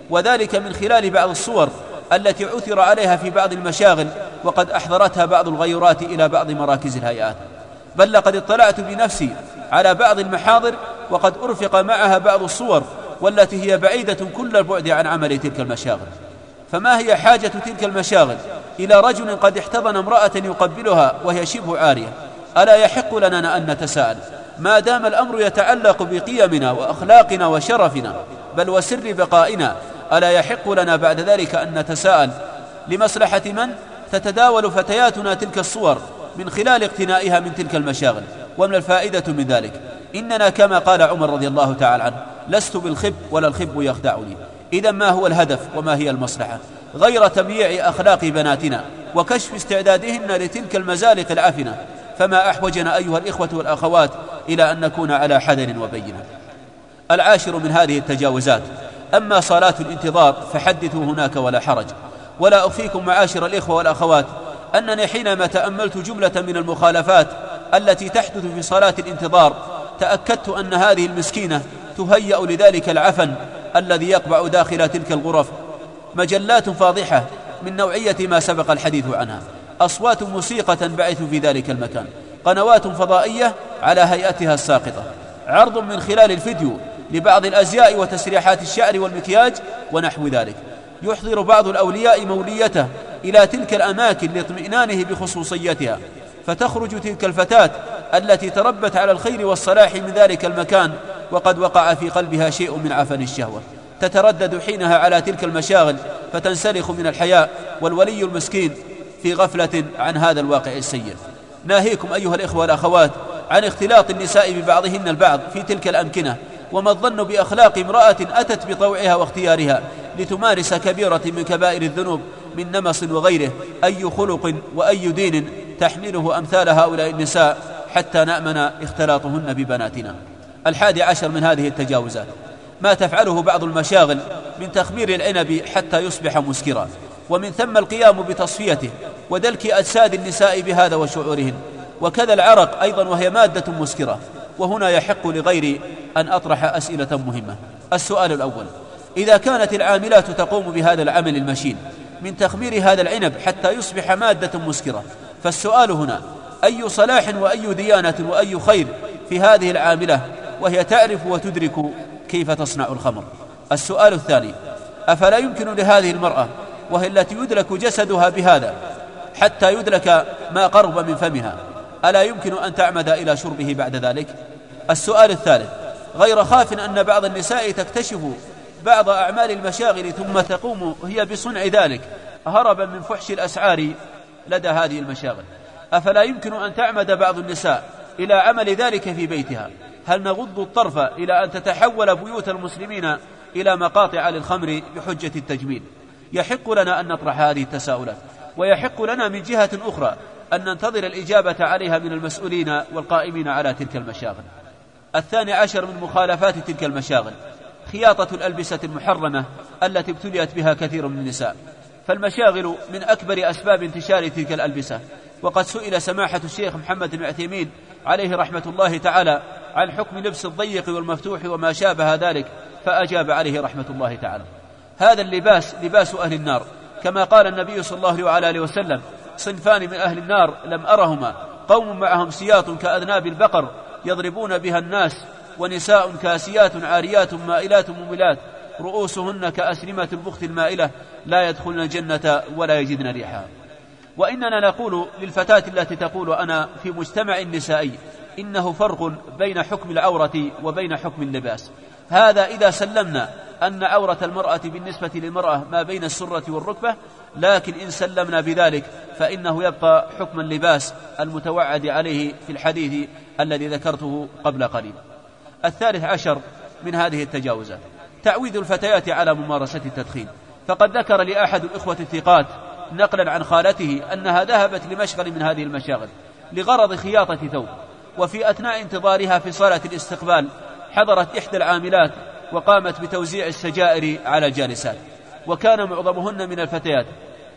C: وذلك من خلال بعض الصور التي عثر عليها في بعض المشاغل وقد أحضرتها بعض الغيرات إلى بعض مراكز الهيئات. بل لقد اطلعت بنفسي على بعض المحاضر وقد أرفق معها بعض الصور والتي هي بعيدة كل البعد عن عمل تلك المشاغل. فما هي حاجة تلك المشاغل؟ إلى رجل قد احتضن امرأة يقبلها وهي شبه عارية. ألا يحق لنا أن نتساءل؟ ما دام الأمر يتعلق بقيمنا وأخلاقنا وشرفنا بل وسر بقائنا ألا يحق لنا بعد ذلك أن نتساءل؟ لمصلحة من؟ تتداول فتياتنا تلك الصور من خلال اقتنائها من تلك المشاغل. ومن الفائدة من ذلك؟ إننا كما قال عمر رضي الله تعالى عنه لست بالخب ولا الخب يخدعني. إذا ما هو الهدف وما هي المصلحة؟ غير تمييع أخلاق بناتنا وكشف استعدادهن لتلك المزالق العفنة فما أحوجنا أيها الإخوة والأخوات إلى أن نكون على حذر وبينة. العاشر من هذه التجاوزات. أما صلاة الانتظار فحدثوا هناك ولا حرج. ولا أخفيكم معاشر الإخوة والأخوات أنني حينما تأملت جملة من المخالفات التي تحدث في صلاة الانتظار تأكدت أن هذه المسكينة تهيأ لذلك العفن الذي يقبع داخل تلك الغرف. مجلات فاضحة من نوعية ما سبق الحديث عنها. أصوات موسيقى تنبعث في ذلك المكان. قنوات فضائية على هيئتها الساقطة. عرض من خلال الفيديو لبعض الأزياء وتسريحات الشعر والمكياج ونحو ذلك. يحضر بعض الأولياء موليته إلى تلك الأماكن لاطمئنانه بخصوصيتها. فتخرج تلك الفتاة التي تربت على الخير والصلاح من ذلك المكان وقد وقع في قلبها شيء من عفن الشهوة. تتردد حينها على تلك المشاغل فتنسلخ من الحياء والولي المسكين. في غفلة عن هذا الواقع السيء. ناهيكم أيها الإخوة والأخوات عن اختلاط النساء ببعضهن البعض في تلك الأمكنة وما الظن بأخلاق امرأة أتت بطوعها واختيارها لتمارس كبيرة من كبائر الذنوب من نمص وغيره أي خلق وأي دين تحمله أمثال هؤلاء النساء حتى نأمن اختلاطهن ببناتنا. الحادي عشر من هذه التجاوزات. ما تفعله بعض المشاغل من تخمير العنب حتى يصبح مسكرا ومن ثم القيام بتصفيته ودلك أجساد النساء بهذا وشعورهن. وكذا العرق أيضا وهي مادة مسكرة. وهنا يحق لغيري أن أطرح أسئلة مهمة. السؤال الأول. إذا كانت العاملات تقوم بهذا العمل المشين من تخمير هذا العنب حتى يصبح مادة مسكرة. فالسؤال هنا. أي صلاح وأي ديانة وأي خير في هذه العاملة وهي تعرف وتدرك كيف تصنع الخمر؟ السؤال الثاني. أفلا يمكن لهذه المرأة وهي التي يدرك جسدها بهذا حتى يدرك ما قرب من فمها. ألا يمكن أن تعمد إلى شربه بعد ذلك؟ السؤال الثالث غير خاف أن بعض النساء تكتشف بعض أعمال المشاغل ثم تقوم هي بصنع ذلك هربا من فحش الأسعار لدى هذه المشاغل. أفلا يمكن أن تعمد بعض النساء إلى عمل ذلك في بيتها؟ هل نغض الطرف إلى أن تتحول بيوت المسلمين إلى مقاطع للخمر بحجة التجميل؟ يحق لنا أن نطرح هذه التساؤلات. ويحق لنا من جهة أخرى أن ننتظر الإجابة عليها من المسؤولين والقائمين على تلك المشاغل. الثاني عشر من مخالفات تلك المشاغل خياطة الألبسة المحرمة التي ابتليت بها كثير من النساء. فالمشاغل من أكبر أسباب انتشار تلك الألبسة. وقد سئل سماحة الشيخ محمد بن عثيمين عليه رحمة الله تعالى عن حكم لبس الضيق والمفتوح وما شابه ذلك فأجاب عليه رحمة الله تعالى. هذا اللباس لباس أهل النار. كما قال النبي صلى الله عليه وسلم صنفان من أهل النار لم أرهما قوم معهم سياط كأذناب البقر يضربون بها الناس ونساء كاسيات عاريات مائلات مملات رؤوسهن كأسلمة البخت المائلة لا يدخلن الجنة ولا يجدن ريحها وإننا نقول للفتاة التي تقول أنا في مجتمع نسائي إنه فرق بين حكم العورة وبين حكم اللباس. هذا إذا سلمنا أن عورة المرأة بالنسبة للمرأة ما بين السرة والركبة لكن إن سلمنا بذلك فإنه يبقى حكم اللباس المتوعد عليه في الحديث الذي ذكرته قبل قليل. الثالث عشر من هذه التجاوزات. تعويد الفتيات على ممارسة التدخين. فقد ذكر لأحد الإخوة الثقات نقلا عن خالته أنها ذهبت لمشغل من هذه المشاغل لغرض خياطة ثوب وفي أثناء انتظارها في صالة الاستقبال حضرت إحدى العاملات وقامت بتوزيع السجائر على الجالسات وكان معظمهن من الفتيات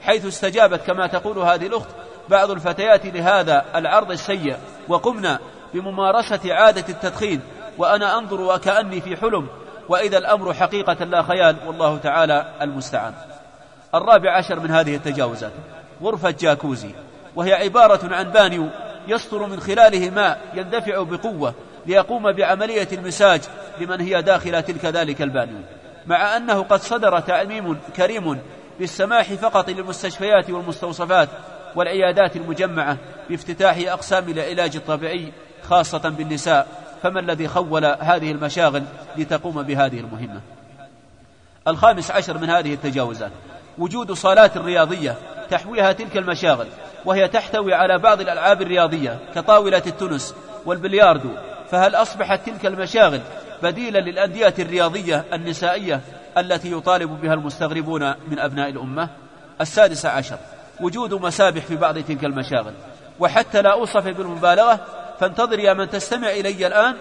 C: حيث استجابت كما تقول هذه الأخت بعض الفتيات لهذا العرض السيء. وقمنا بممارسة عادة التدخين وأنا أنظر وكأني في حلم. وإذا الأمر حقيقة لا خيال والله تعالى المستعان. الرابع عشر من هذه التجاوزات غرفة جاكوزي. وهي عبارة عن بانيو يصدر من خلاله ماء يندفع بقوة. ليقوم بعملية المساج لمن هي داخل تلك ذلك البانيو مع أنه قد صدر تعميم كريم بالسماح فقط للمستشفيات والمستوصفات والعيادات المجمعة بافتتاح أقسام العلاج الطبيعي خاصة بالنساء. فما الذي خول هذه المشاغل لتقوم بهذه المهمة؟ الخامس عشر من هذه التجاوزات. وجود صالات رياضية تحويها تلك المشاغل وهي تحتوي على بعض الألعاب الرياضية كطاولة التنس والبلياردو. فهل أصبحت تلك المشاغل بديلا للأندية الرياضية النسائية التي يطالب بها المستغربون من أبناء الأمة؟ السادس عشر وجود مسابح في بعض تلك المشاغل. وحتى لا أوصف بالمبالغة فانتظر يا من تستمع إلي الآن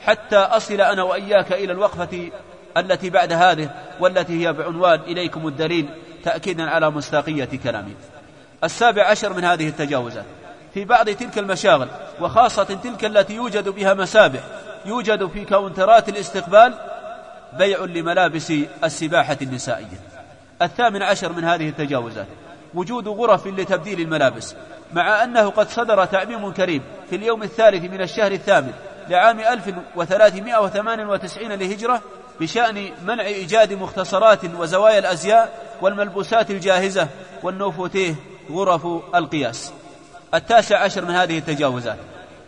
C: حتى أصل أنا وإياك إلى الوقفة التي بعد هذه والتي هي بعنوان إليكم الدليل تأكيدا على مصداقية كلامي. السابع عشر من هذه التجاوزات. في بعض تلك المشاغل وخاصة تلك التي يوجد بها مسابح. يوجد في كاونترات الاستقبال بيع لملابس السباحة النسائية. الثامن عشر من هذه التجاوزات وجود غرف لتبديل الملابس مع أنه قد صدر تعميم كريم في اليوم الثالث من الشهر الثامن لعام 1398 لهجرة بشأن منع إيجاد مختصرات وزوايا الأزياء والملبوسات الجاهزة والنوفوتيه غرف القياس. التاسع عشر من هذه التجاوزات.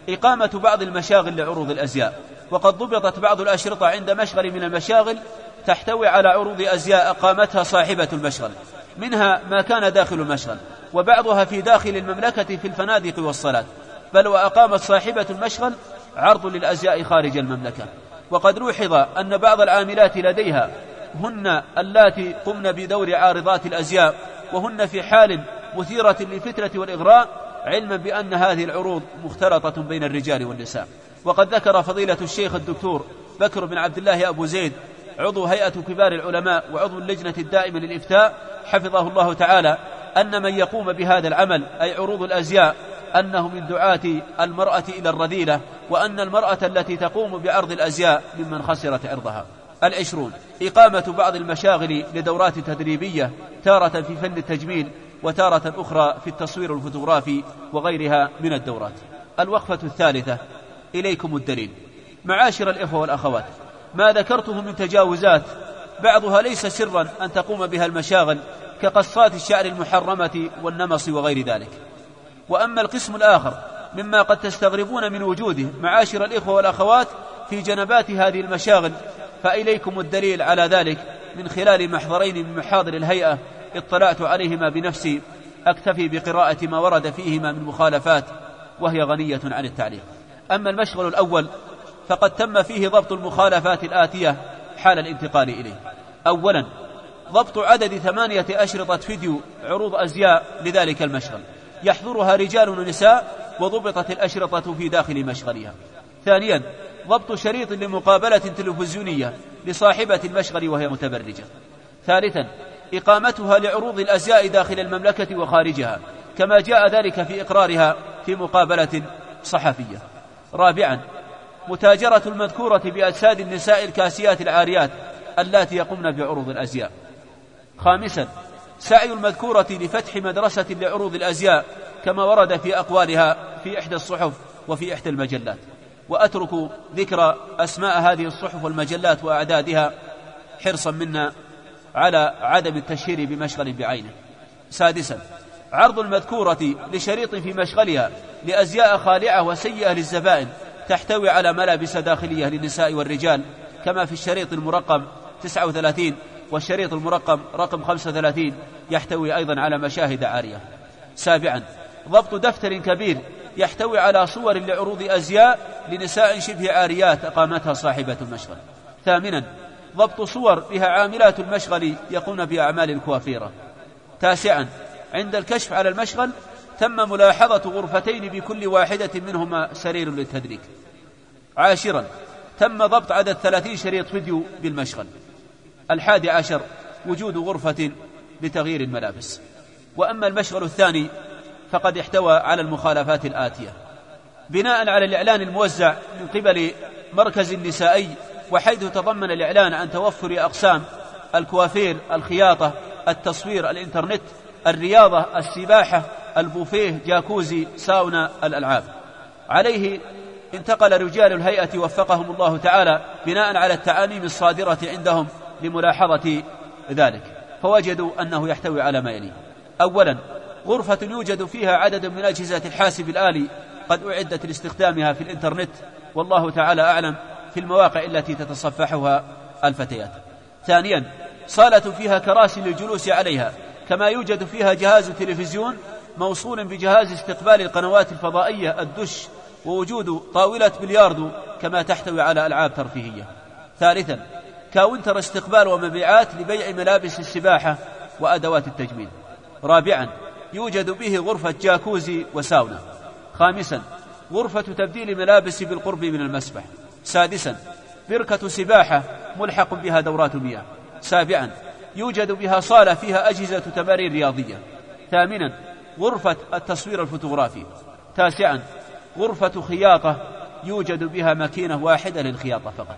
C: إقامة بعض المشاغل لعروض الأزياء. وقد ضبطت بعض الأشرطة عند مشغل من المشاغل تحتوي على عروض أزياء أقامتها صاحبة المشغل. منها ما كان داخل المشغل وبعضها في داخل المملكة في الفنادق والصلاة بل وأقامت صاحبة المشغل عرض للأزياء خارج المملكة. وقد لوحظ أن بعض العاملات لديها هن اللاتي قمن بدور عارضات الأزياء وهن في حال مثيرة للفتنة والإغراء علما بأن هذه العروض مختلطة بين الرجال والنساء. وقد ذكر فضيلة الشيخ الدكتور بكر بن عبد الله أبو زيد عضو هيئة كبار العلماء وعضو اللجنة الدائمة للإفتاء حفظه الله تعالى أن من يقوم بهذا العمل أي عروض الأزياء أنه من دعاة المرأة إلى الرذيلة وأن المرأة التي تقوم بعرض الأزياء ممن خسرت عرضها. العشرون إقامة بعض المشاغل لدورات تدريبية تارة في فن التجميل وتارة أخرى في التصوير الفوتوغرافي وغيرها من الدورات. الوقفة الثالثة. إليكم الدليل. معاشر الإخوة والأخوات ما ذكرته من تجاوزات بعضها ليس سرا أن تقوم بها المشاغل كقصات الشعر المحرمة والنمص وغير ذلك. وأما القسم الآخر مما قد تستغربون من وجوده معاشر الإخوة والأخوات في جنبات هذه المشاغل فإليكم الدليل على ذلك من خلال محضرين من محاضر الهيئة اطلعت عليهما بنفسي أكتفي بقراءة ما ورد فيهما من مخالفات وهي غنية عن التعليق. أما المشغل الأول فقد تم فيه ضبط المخالفات الآتية حال الانتقال إليه. أولا ضبط عدد ثمانية أشرطة فيديو عروض أزياء لذلك المشغل. يحضرها رجال ونساء وضبطت الأشرطة في داخل مشغلها. ثانيا ضبط شريط لمقابلة تلفزيونية لصاحبة المشغل وهي متبرجة. ثالثا إقامتها لعروض الأزياء داخل المملكة وخارجها كما جاء ذلك في إقرارها في مقابلة صحفية. رابعا متاجرة المذكورة بأجساد النساء الكاسيات العاريات اللاتي يقمن بعروض الأزياء. خامسا سعي المذكورة لفتح مدرسة لعروض الأزياء كما ورد في أقوالها في إحدى الصحف وفي إحدى المجلات. وأترك ذكر أسماء هذه الصحف والمجلات وأعدادها حرصا منا على عدم التشهير بمشغل بعينه. سادسا عرض المذكورة لشريط في مشغلها لأزياء خالعة وسيئة للزبائن تحتوي على ملابس داخلية للنساء والرجال كما في الشريط المرقم 39 والشريط المرقم رقم 35 يحتوي أيضا على مشاهد عارية. سابعا ضبط دفتر كبير يحتوي على صور لعروض أزياء لنساء شبه عاريات أقامتها صاحبة المشغل. ثامنا ضبط صور بها عاملات المشغل يقوم بأعمال الكوافيرة تاسعا عند الكشف على المشغل تم ملاحظة غرفتين بكل واحدة منهما سرير للتدريك. عاشرا تم ضبط عدد ثلاثين شريط فيديو بالمشغل. الحادي عشر وجود غرفة لتغيير الملابس. وأما المشغل الثاني فقد احتوى على المخالفات الآتية. بناء على الإعلان الموزع من قبل مركز النسائي وحيث تضمن الإعلان عن توفر أقسام الكوافير الخياطة التصوير الإنترنت الرياضة السباحة البوفيه جاكوزي ساونا الألعاب. عليه انتقل رجال الهيئة وفقهم الله تعالى بناء على التعاميم الصادرة عندهم لملاحظة ذلك. فوجدوا أنه يحتوي على ما يلي أولا غرفة يوجد فيها عدد من أجهزة الحاسب الآلي قد أعدت لاستخدامها في الإنترنت والله تعالى أعلم في المواقع التي تتصفحها الفتيات ثانيا صالة فيها كراسي للجلوس عليها كما يوجد فيها جهاز تلفزيون موصول بجهاز استقبال القنوات الفضائية الدش ووجود طاولة بلياردو كما تحتوي على ألعاب ترفيهية. ثالثا counter استقبال ومبيعات لبيع ملابس السباحة وأدوات التجميل. رابعا يوجد به غرفة جاكوزي وساونا. خامسا غرفة تبديل ملابس بالقرب من المسبح. سادسا بركة سباحة ملحق بها دورات مياه سابعا يوجد بها صالة فيها أجهزة تمارين رياضية. ثامنا غرفة التصوير الفوتوغرافي. تاسعا غرفة خياطة يوجد بها ماكينة واحدة للخياطة فقط.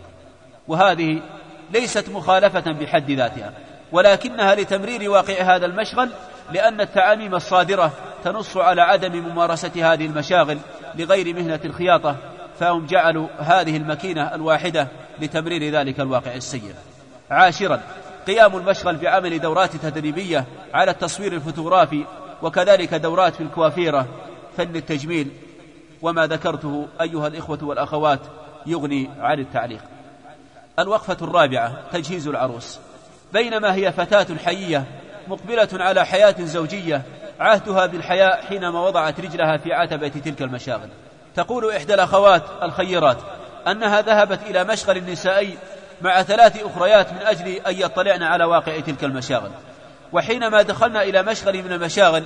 C: وهذه ليست مخالفة بحد ذاتها ولكنها لتمرير واقع هذا المشغل لأن التعاميم الصادرة تنص على عدم ممارسة هذه المشاغل لغير مهنة الخياطة فهم جعلوا هذه الماكينة الواحدة لتمرير ذلك الواقع السيء. عاشرا قيام المشغل بعمل دورات تدريبية على التصوير الفوتوغرافي وكذلك دورات في الكوافيرة فن التجميل وما ذكرته أيها الإخوة والأخوات يغني عن التعليق. الوقفة الرابعة تجهيز العروس. بينما هي فتاة حيية مقبلة على حياة زوجية عهدها بالحياء حينما وضعت رجلها في عتبة تلك المشاغل. تقول إحدى الأخوات الخيرات أنها ذهبت إلى مشغل نسائي مع ثلاث أخريات من أجل أن يطلعن على واقع تلك المشاغل. وحينما دخلنا إلى مشغل من المشاغل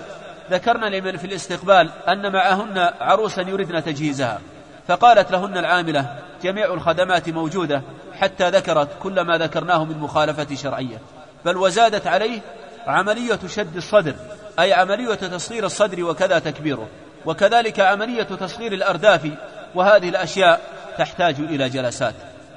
C: ذكرنا لمن في الاستقبال أن معهن عروسا يردن تجهيزها. فقالت لهن العاملة جميع الخدمات موجودة حتى ذكرت كل ما ذكرناه من مخالفة شرعية. بل وزادت عليه عملية شد الصدر أي عملية تصغير الصدر وكذا تكبيره. وكذلك عملية تصغير الأرداف وهذه الأشياء تحتاج إلى جلسات.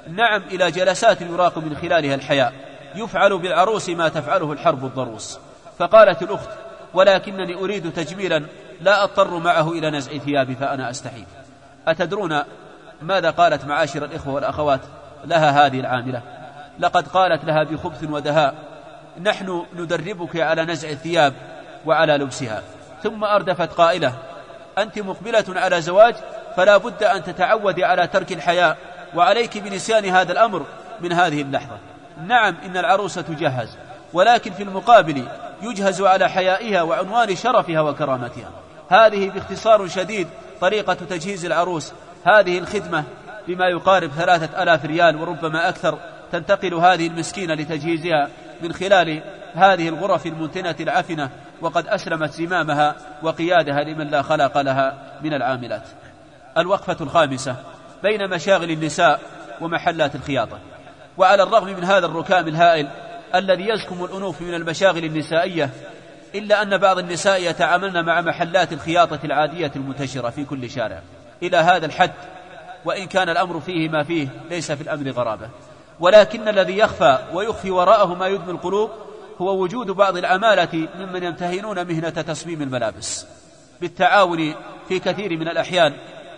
C: نعم إلى جلسات يراق من خلالها الحياء. يفعل بالعروس ما تفعله الحرب الضروس. فقالت الأخت ولكنني أريد تجميلا لا أضطر معه إلى نزع ثيابي فأنا أستحي أتدرون ماذا قالت معاشر الإخوة والأخوات لها هذه العاملة؟ لقد قالت لها بخبث ودهاء نحن ندربك على نزع الثياب وعلى لبسها. ثم أردفت قائلة أنت مقبلة على زواج فلا بد أن تتعودي على ترك الحياء وعليك بنسيان هذا الأمر من هذه اللحظة. نعم إن العروس تجهز ولكن في المقابل يجهز على حيائها وعنوان شرفها وكرامتها. هذه باختصار شديد طريقة تجهيز العروس. هذه الخدمة بما يقارب ثلاثة ألاف ريال وربما أكثر تنتقل هذه المسكينة لتجهيزها من خلال هذه الغرف المنتنة العفنة وقد أسلمت زمامها وقيادها لمن لا خلق لها من العاملات. الوقفة الخامسة بين مشاغل النساء ومحلات الخياطة. وعلى الرغم من هذا الركام الهائل الذي يزكم الأنوف من المشاغل النسائية إلا أن بعض النساء يتعاملن مع محلات الخياطة العادية المنتشرة في كل شارع. إلى هذا الحد وإن كان الأمر فيه ما فيه ليس في الأمر غرابة. ولكن الذي يخفى ويخفي وراءه ما يدمي القلوب هو وجود بعض العمالة ممن يمتهنون مهنة تصميم الملابس بالتعاون في كثير من الأحيان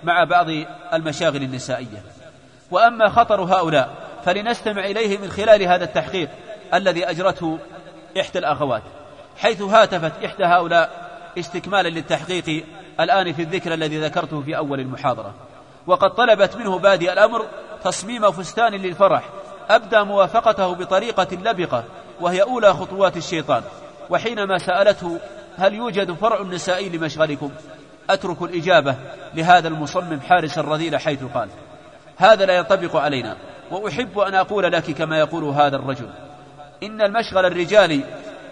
C: مع بعض المشاغل النسائية. وأما خطر هؤلاء فلنستمع إليه من خلال هذا التحقيق الذي أجرته إحدى الأخوات حيث هاتفت إحدى هؤلاء استكمالا للتحقيق الآن في الذكر الذي ذكرته في أول المحاضرة. وقد طلبت منه بادئ الأمر تصميم فستان للفرح أبدى موافقته بطريقة لبقة وهي أولى خطوات الشيطان. وحينما سألته هل يوجد فرع نسائي لمشغلكم؟ أترك الإجابة لهذا المصمم حارس الرذيل حيث قال. هذا لا ينطبق علينا وأحب أن أقول لك كما يقول هذا الرجل. إن المشغل الرجالي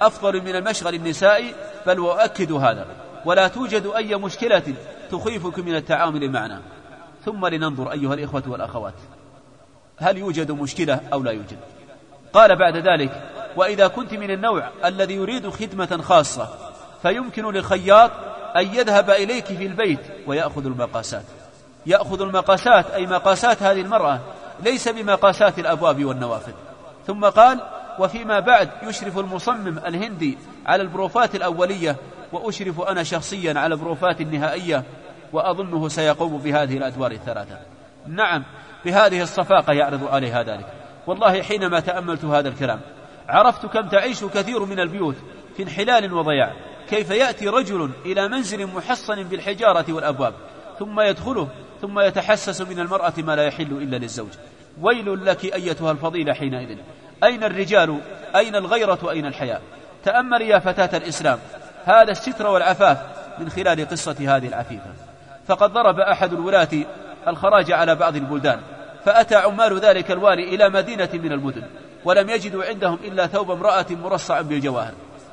C: أفضل من المشغل النسائي بل وأؤكد هذا. ولا توجد أي مشكلة تخيفك من التعامل معنا. ثم لننظر أيها الإخوة والأخوات. هل يوجد مشكلة أو لا يوجد؟ قال بعد ذلك وإذا كنت من النوع الذي يريد خدمة خاصة فيمكن للخياط أن يذهب إليك في البيت ويأخذ المقاسات. يأخذ المقاسات أي مقاسات هذه المرأة ليس بمقاسات الأبواب والنوافذ. ثم قال وفيما بعد يشرف المصمم الهندي على البروفات الأولية وأشرف أنا شخصيا على البروفات النهائية وأظنه سيقوم بهذه الأدوار الثلاثة. نعم بهذه الصفاقة يعرض عليها ذلك. والله حينما تأملت هذا الكلام عرفت كم تعيش كثير من البيوت في انحلال وضياع. كيف يأتي رجل إلى منزل محصن بالحجارة والأبواب ثم يدخله ثم يتحسس من المرأة ما لا يحل إلا للزوج. ويل لك أيتها الفضيلة حينئذ. أين الرجال؟ أين الغيرة؟ أين الحياء تأمل يا فتاة الإسلام هذا الستر والعفاف من خلال قصة هذه العفيفة. فقد ضرب أحد الولاة الخراج على بعض البلدان فأتى عمال ذلك الوالي إلى مدينة من المدن. ولم يجدوا عندهم إلا ثوب امرأة مرصع بالجواهر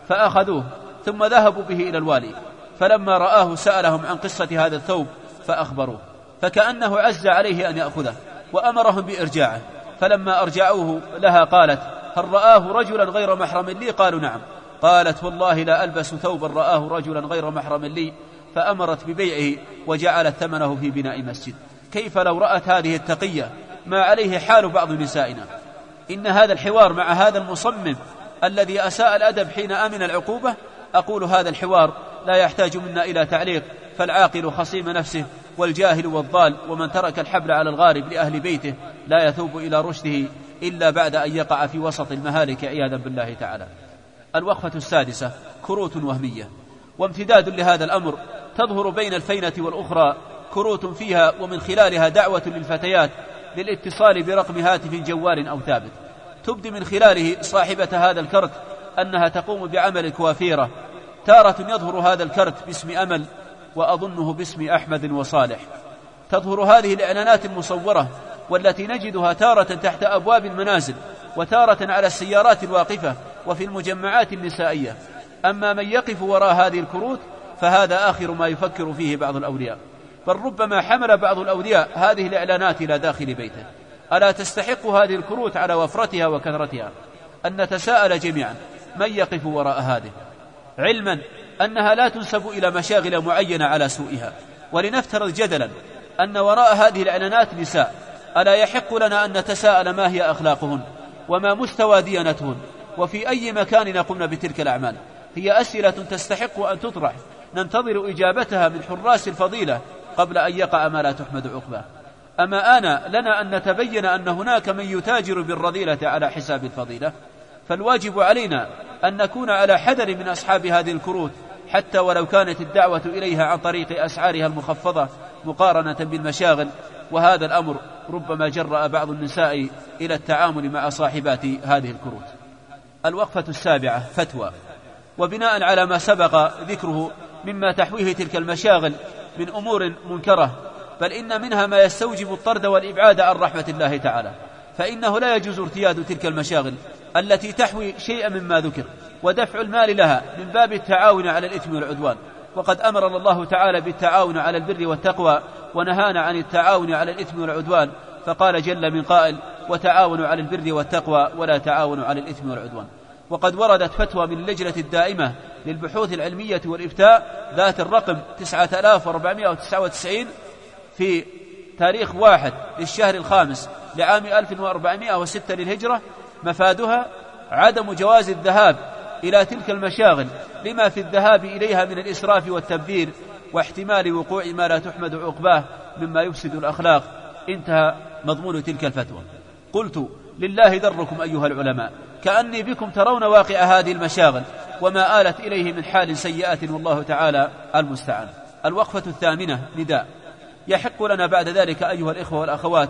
C: فأخذوه ثم ذهبوا به إلى الوالي فلما رآه سألهم عن قصة هذا الثوب فأخبروه فكأنه عز عليه أن يأخذه وأمرهم بإرجاعه فلما أرجعوه لها قالت هل رآه رجلا غير محرم لي؟ قالوا نعم. قالت والله لا ألبس ثوبا رآه رجلا غير محرم لي. فأمرت ببيعه وجعلت ثمنه في بناء مسجد. كيف لو رأت هذه التقية؟ ما عليه حال بعض نسائنا. إن هذا الحوار مع هذا المصمم الذي أساء الأدب حين أمن العقوبة أقول هذا الحوار لا يحتاج منا إلى تعليق فالعاقل خصيم نفسه والجاهل والضال ومن ترك الحبل على الغارب لأهل بيته لا يثوب إلى رشده إلا بعد أن يقع في وسط المهالك عياذا بالله تعالى. الوقفة السادسة كروت وهمية وامتداد لهذا الأمر تظهر بين الفينة والأخرى كروت فيها ومن خلالها دعوة للفتيات للاتصال برقم هاتف جوال أو ثابت. تبدي من خلاله صاحبة هذا الكرت أنها تقوم بعمل الكوافيرة تارة يظهر هذا الكرت باسم أمل وأظنه باسم أحمد وصالح. تظهر هذه الإعلانات المصورة والتي نجدها تارة تحت أبواب المنازل وتارة على السيارات الواقفة وفي المجمعات النسائية. أما من يقف وراء هذه الكروت فهذا آخر ما يفكر فيه بعض الأولياء. بل ربما حمل بعض الأولياء هذه الإعلانات إلى داخل بيته. ألا تستحق هذه الكروت على وفرتها وكثرتها؟ أن نتساءل جميعا من يقف وراء هذه؟ علما أنها لا تنسب إلى مشاغل معينة على سوءها ولنفترض جدلا أن وراء هذه الإعلانات نساء. ألا يحق لنا أن نتساءل ما هي أخلاقهن وما مستوى ديانتهن؟ وفي أي مكان يقمن بتلك الأعمال؟ هي أسئلة تستحق أن تطرح. ننتظر إجابتها من حراس الفضيلة قبل أن يقع ما لا تحمد عقباه. أما آن لنا أن نتبين أن هناك من يتاجر بالرذيلة على حساب الفضيلة. فالواجب علينا أن نكون على حذر من أصحاب هذه الكروت حتى ولو كانت الدعوة إليها عن طريق أسعارها المخفضة مقارنة بالمشاغل. وهذا الأمر ربما جرأ بعض النساء إلى التعامل مع صاحبات هذه الكروت. الوقفة السابعة فتوى. وبناء على ما سبق ذكره مما تحويه تلك المشاغل من أمور منكرة بل إن منها ما يستوجب الطرد والإبعاد عن رحمة الله تعالى. فإنه لا يجوز ارتياد تلك المشاغل التي تحوي شيئا مما ذكر ودفع المال لها من باب التعاون على الإثم والعدوان. وقد أمرنا الله تعالى بالتعاون على البر والتقوى ونهانا عن التعاون على الإثم والعدوان. فقال جل من قائل وتعاونوا على البر والتقوى ولا تعاونوا على الإثم والعدوان. وقد وردت فتوى من اللجنة الدائمة للبحوث العلمية والإفتاء ذات الرقم 9499 في تاريخ واحد للشهر الخامس لعام 1406 للهجرة مفادها عدم جواز الذهاب إلى تلك المشاغل لما في الذهاب إليها من الإسراف والتبذير واحتمال وقوع ما لا تحمد عقباه مما يفسد الأخلاق. انتهى مضمون تلك الفتوى. قلت لله دركم أيها العلماء. كأني بكم ترون واقع هذه المشاغل وما آلت إليه من حال سيئات والله تعالى المستعان. الوقفة الثامنة نداء. يحق لنا بعد ذلك أيها الإخوة والأخوات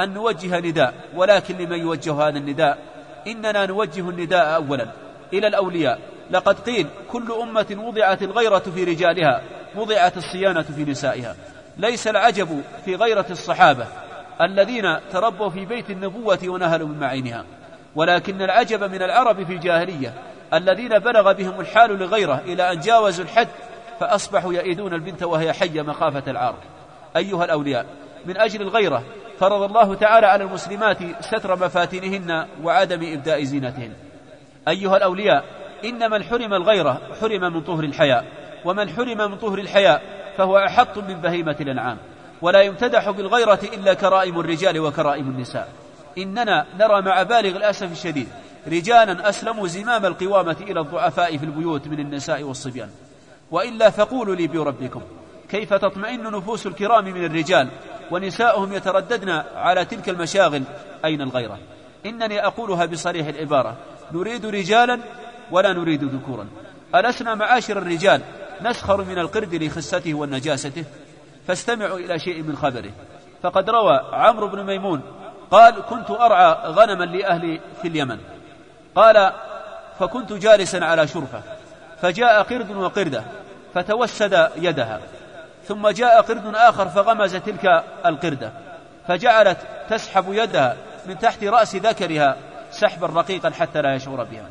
C: أن نوجه نداء ولكن لمن يوجه هذا النداء؟ إننا نوجه النداء أولا. إلى الأولياء. لقد قيل كل أمة وضعت الغيرة في رجالها وضعت الصيانة في نسائها. ليس العجب في غيرة الصحابة الذين تربوا في بيت النبوة ونهلوا من معينها. ولكن العجب من العرب في الجاهلية الذين بلغ بهم الحال لغيره إلى أن جاوزوا الحد فأصبحوا يئدون البنت وهي حية مخافة العار. أيها الأولياء من أجل الغيرة فرض الله تعالى على المسلمات ستر مفاتنهن وعدم إبداء زينتهن. أيها الأولياء إن من حرم الغيرة حرم من طهر الحياء. ومن حرم من طهر الحياء فهو أحط من بهيمة الأنعام. ولا يمتدح بالغيرة إلا كرائم الرجال وكرائم النساء. إننا نرى مع بالغ الأسف الشديد رجالا أسلموا زمام القوامة إلى الضعفاء في البيوت من النساء والصبيان. وإلا فقولوا لي بربكم كيف تطمئن نفوس الكرام من الرجال ونساؤهم يترددن على تلك المشاغل أين الغيرة؟ إنني أقولها بصريح العبارة نريد رجالا ولا نريد ذكورا. ألسنا معاشر الرجال نسخر من القرد لخسته ونجاسته فاستمعوا إلى شيء من خبره. فقد روى عمرو بن ميمون قال كنت أرعى غنما لأهلي في اليمن. قال فكنت جالسا على شرفة. فجاء قرد وقردة فتوسد يدها. ثم جاء قرد آخر فغمز تلك القردة. فجعلت تسحب يدها من تحت رأس ذكرها سحبا رقيقا حتى لا يشعر بها.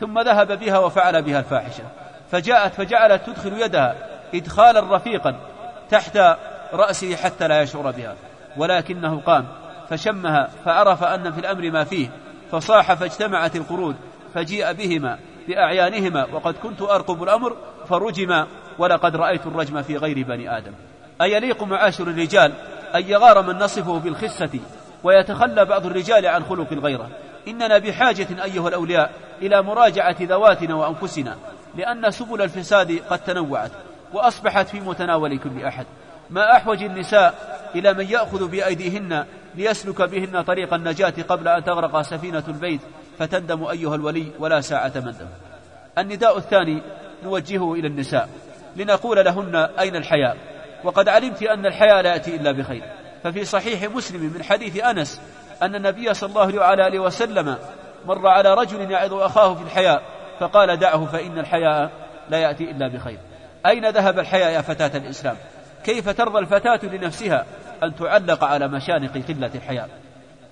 C: ثم ذهب بها وفعل بها الفاحشة. فجاءت فجعلت تدخل يدها إدخالا رفيقا تحت رأسه حتى لا يشعر بها. ولكنه قام. فشمها فعرف أن في الأمر ما فيه فصاح فاجتمعت القرود فجيء بهما بأعيانهما وقد كنت أرقب الأمر فرجما ولقد رأيت الرجم في غير بني آدم. أيليق معاشر الرجال أن يغار من نصفه بالخسة ويتخلى بعض الرجال عن خلق الغيرة. إننا بحاجة أيها الأولياء إلى مراجعة ذواتنا وأنفسنا لأن سبل الفساد قد تنوعت وأصبحت في متناول كل أحد. ما أحوج النساء إلى من يأخذ بأيديهن ليسلك بهن طريق النجاة قبل أن تغرق سفينة البيت فتندم أيها الولي ولا ساعة مندم. النداء الثاني نوجهه إلى النساء لنقول لهن أين الحياء؟ وقد علمت أن الحياء لا يأتي إلا بخير. ففي صحيح مسلم من حديث أنس أن النبي صلى الله عليه وسلم مر على رجل يعظ أخاه في الحياء فقال دعه فإن الحياء لا يأتي إلا بخير. أين ذهب الحياء يا فتاة الإسلام؟ كيف ترضى الفتاة لنفسها؟ أن تعلق على مشانق قلة الحياء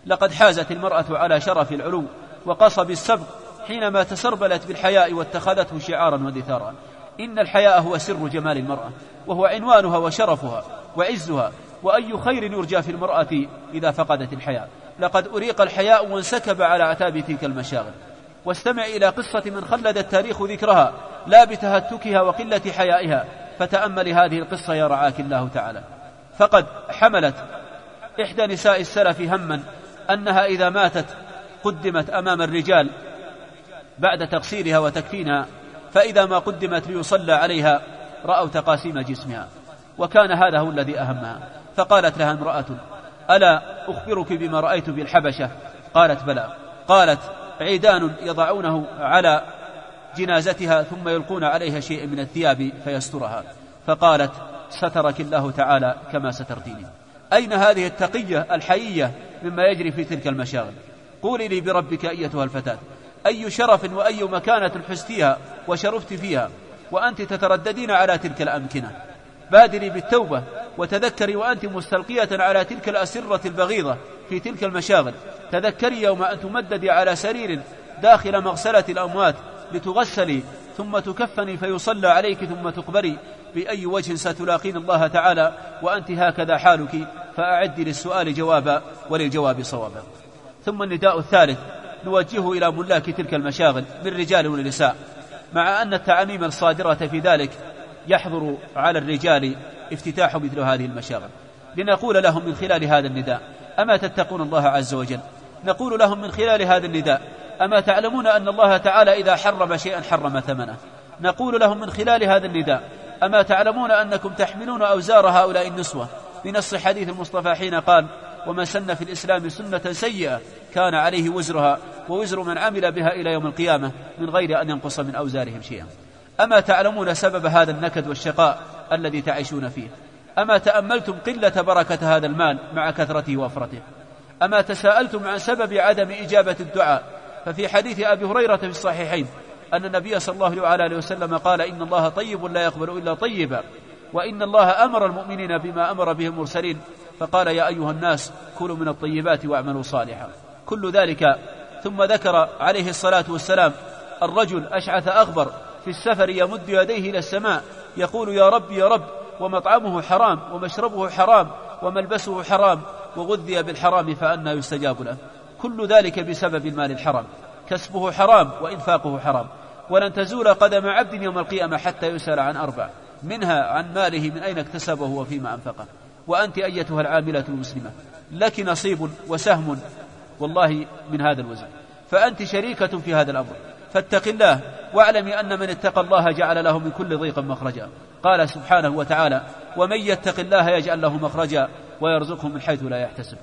C: لقد حازت المرأة على شرف العلو وقصب السبق حينما تسربلت بالحياء واتخذته شعارا ودثارا إن الحياء هو سر جمال المرأة وهو عنوانها وشرفها وعزها وأي خير يرجى في المرأة إذا فقدت الحياء. لقد أريق الحياء وانسكب على أعتاب تلك المشاغل. واستمع إلى قصة من خلد التاريخ ذكرها لا بتهتكها وقلة حيائها فتأمل هذه القصة يا رعاك الله تعالى. فقد حملت إحدى نساء السلف هما أنها إذا ماتت قدمت أمام الرجال بعد تقصيرها وتكفينها فإذا ما قدمت ليصلى عليها رأوا تقاسيم جسمها وكان هذا هو الذي أهمها. فقالت لها امرأة ألا أخبرك بما رأيت بالحبشة؟ قالت بلى. قالت عيدان يضعونه على جنازتها ثم يلقون عليها شيء من الثياب فيسترها. فقالت سترك الله تعالى كما سترتيني أين هذه التقية الحيية مما يجري في تلك المشاغل؟ قولي لي بربك أيتها الفتاة. أي شرف وأي مكانة حزتيها وشرفت فيها؟ وأنت تترددين على تلك الأمكنة. بادري بالتوبة وتذكري وأنت مستلقية على تلك الأسرة البغيضة في تلك المشاغل. تذكري يوم أن تمددي على سرير داخل مغسلة الأموات لتغسلي ثم تكفني فيصلى عليك ثم تقبري. بأي وجه ستلاقين الله تعالى وأنت هكذا حالك فأعدي للسؤال جوابا وللجواب صوابا. ثم النداء الثالث نوجهه إلى ملاك تلك المشاغل من رجال ونساء. مع أن التعاميم الصادرة في ذلك يحضر على الرجال افتتاح مثل هذه المشاغل. لنقول لهم من خلال هذا النداء أما تتقون الله عز وجل؟ نقول لهم من خلال هذا النداء أما تعلمون أن الله تعالى إذا حرم شيئا حرم ثمنه؟ نقول لهم من خلال هذا النداء أما تعلمون أنكم تحملون أوزار هؤلاء النسوة؟ بنص حديث المصطفى حين قال ومن سن في الإسلام سنة سيئة كان عليه وزرها ووزر من عمل بها إلى يوم القيامة من غير أن ينقص من أوزارهم شيئا. أما تعلمون سبب هذا النكد والشقاء الذي تعيشون فيه؟ أما تأملتم قلة بركة هذا المال مع كثرته وفرته أما تساءلتم عن سبب عدم إجابة الدعاء؟ ففي حديث أبي هريرة في الصحيحين أن النبي صلى الله عليه وسلم قال إن الله طيب لا يقبل إلا طيبا وإن الله أمر المؤمنين بما أمر به المرسلين فقال يا أيها الناس كلوا من الطيبات واعملوا صالحا. كل ذلك ثم ذكر عليه الصلاة والسلام الرجل أشعث أغبر في السفر يمد يديه إلى السماء يقول يا رب يا رب ومطعمه حرام ومشربه حرام وملبسه حرام وغذي بالحرام فأنى يستجاب له. كل ذلك بسبب المال الحرام. كسبه حرام وإنفاقه حرام. ولن تزول قدم عبد يوم القيامة حتى يسأل عن أربع. منها عن ماله من أين اكتسبه وفيما أنفقه. وأنت أيتها العاملة المسلمة. لك نصيب وسهم والله من هذا الوزن. فأنت شريكة في هذا الأمر. فاتق الله واعلمي أن من اتقى الله جعل له من كل ضيق مخرجا. قال سبحانه وتعالى ومن يتق الله يجعل له مخرجا ويرزقه من حيث لا يحتسب.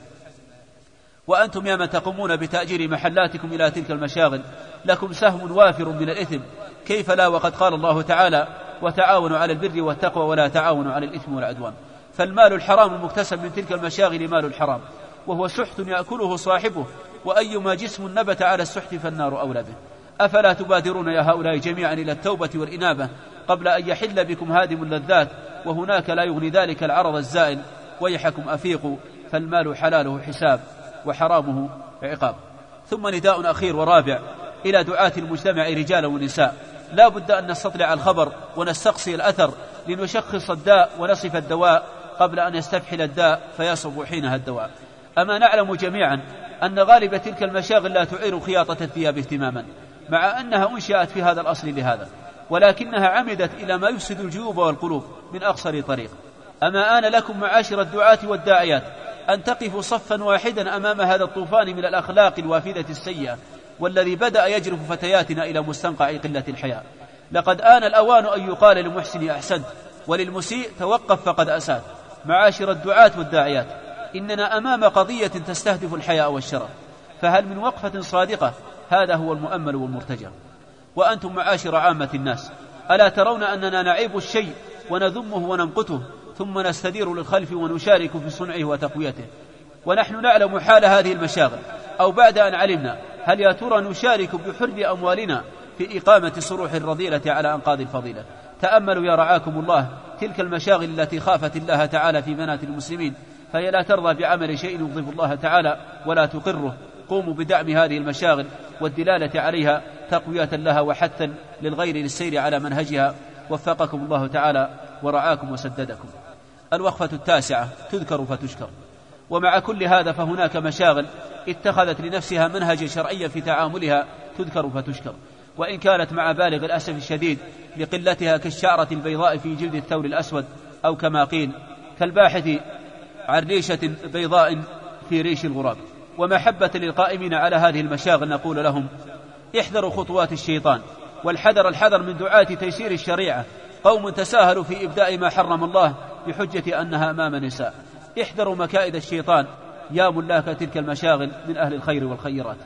C: وأنتم يا من تقومون بتأجير محلاتكم إلى تلك المشاغل لكم سهم وافر من الإثم. كيف لا؟ وقد قال الله تعالى وتعاونوا على البر والتقوى ولا تعاونوا على الإثم والعدوان فالمال الحرام المكتسب من تلك المشاغل مال الحرام وهو سحت يأكله صاحبه وأيما جسم نبت على السحت فالنار أولى به. أفلا تبادرون يا هؤلاء جميعا إلى التوبة والإنابة قبل أن يحل بكم هادم اللذات؟ وهناك لا يغني ذلك العرض الزائل ويحكم أفيقوا فالمال حلاله حساب. وحرامه عقاب. ثم نداء أخير ورابع. إلى دعاة المجتمع رجالا ونساء. لا بد أن نستطلع الخبر ونستقصي الأثر لنشخص الداء ونصف الدواء قبل أن يستفحل الداء فيصب حينها الدواء. أما نعلم جميعا أن غالب تلك المشاغل لا تعير خياطة الثياب اهتماما مع أنها أنشأت في هذا الأصل لهذا ولكنها عمدت إلى ما يفسد الجيوب والقلوب من أقصر طريق. أما آن لكم معاشر الدعاة والداعيات أن تقفوا صفا واحدا أمام هذا الطوفان من الأخلاق الوافدة السيئة والذي بدأ يجرف فتياتنا إلى مستنقع قلة الحياء لقد آن الأوان أن يقال للمحسن أحسنت وللمسيء توقف فقد أسات معاشر الدعاة والداعيات إننا أمام قضية تستهدف الحياء والشرف. فهل من وقفة صادقة؟ هذا هو المؤمل والمرتجى. وأنتم معاشر عامة الناس ألا ترون أننا نعيب الشيء ونذمه ونمقته؟ ثم نستدير للخلف ونشارك في صنعه وتقويته. ونحن نعلم حال هذه المشاغل. أو بعد أن علمنا هل يا ترى نشارك بحرب أموالنا في إقامة صروح الرذيلة على أنقاض الفضيلة؟ تأملوا يا رعاكم الله تلك المشاغل التي خافت الله تعالى في بنات المسلمين فهي لا ترضى بعمل شيء يغضب الله تعالى ولا تقره. قوموا بدعم هذه المشاغل والدلالة عليها تقوية لها وحثا للغير للسير على منهجها. وفقكم الله تعالى ورعاكم وسددكم. الوقفة التاسعة تذكر فتشكر. ومع كل هذا فهناك مشاغل اتخذت لنفسها منهجا شرعيا في تعاملها تذكر فتشكر. وإن كانت مع بالغ الأسف الشديد لقلتها كالشعرة البيضاء في جلد الثور الأسود أو كما قيل كالباحث عن ريشة بيضاء في ريش الغراب. ومحبة للقائمين على هذه المشاغل نقول لهم احذروا خطوات الشيطان والحذر الحذر من دعاة تيسير الشريعة. قوم تساهلوا في إبداء ما حرم الله بحجة أنها أمام نساء. احذروا مكائد الشيطان. يا ملاك تلك المشاغل من أهل الخير والخيرات.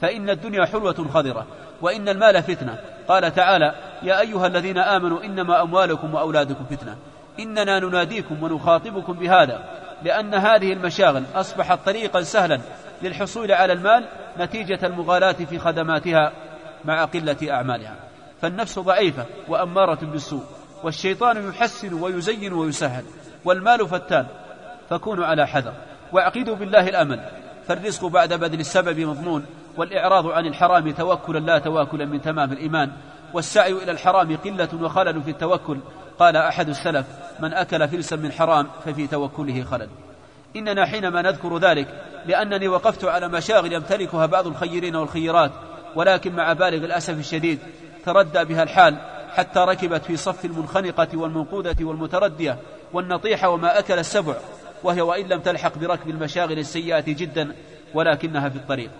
C: فإن الدنيا حلوة خضرة وإن المال فتنة. قال تعالى يا أيها الذين آمنوا إنما أموالكم وأولادكم فتنة. إننا نناديكم ونخاطبكم بهذا لأن هذه المشاغل أصبحت طريقا سهلا للحصول على المال نتيجة المغالاة في خدماتها مع قلة أعمالها. فالنفس ضعيفة وأمارة بالسوء. والشيطان يحسن ويزين ويسهل والمال فتان فكونوا على حذر. واعقدوا بالله الأمل فالرزق بعد بذل السبب مضمون والإعراض عن الحرام توكلا لا تواكلا من تمام الإيمان والسعي إلى الحرام قلة وخلل في التوكل. قال أحد السلف من أكل فلسا من حرام ففي توكله خلل. إننا حينما نذكر ذلك لأنني وقفت على مشاغل يمتلكها بعض الخيرين والخيرات ولكن مع بالغ الأسف الشديد تردى بها الحال حتى ركبت في صف المنخنقة والمنقودة والمتردية والنطيحة وما أكل السبع وهي وإن لم تلحق بركب المشاغل السيئة جدا ولكنها في الطريق.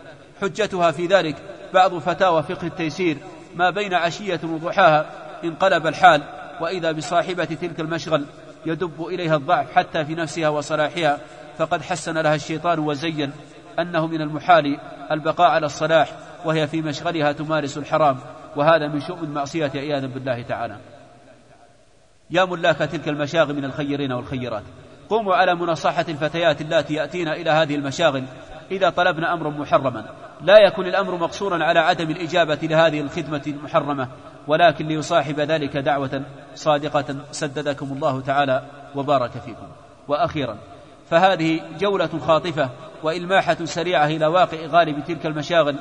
C: حجتها في ذلك بعض فتاوى فقه التيسير ما بين عشية وضحاها انقلب الحال وإذا بصاحبة تلك المشغل يدب إليها الضعف حتى في نفسها وصلاحها فقد حسن لها الشيطان وزين أنه من المحال البقاء على الصلاح وهي في مشغلها تمارس الحرام. وهذا من شؤم المعصية عياذا بالله تعالى. يا ملاك تلك المشاغل من الخيرين والخيرات. قوموا على مناصحة الفتيات اللاتي يأتين إلى هذه المشاغل إذا طلبنا أمرا محرما. لا يكن الأمر مقصورا على عدم الإجابة لهذه الخدمة المحرمة ولكن ليصاحب ذلك دعوة صادقة سددكم الله تعالى وبارك فيكم. وأخيرا فهذه جولة خاطفة وإلماحة سريعة إلى واقع غالب تلك المشاغل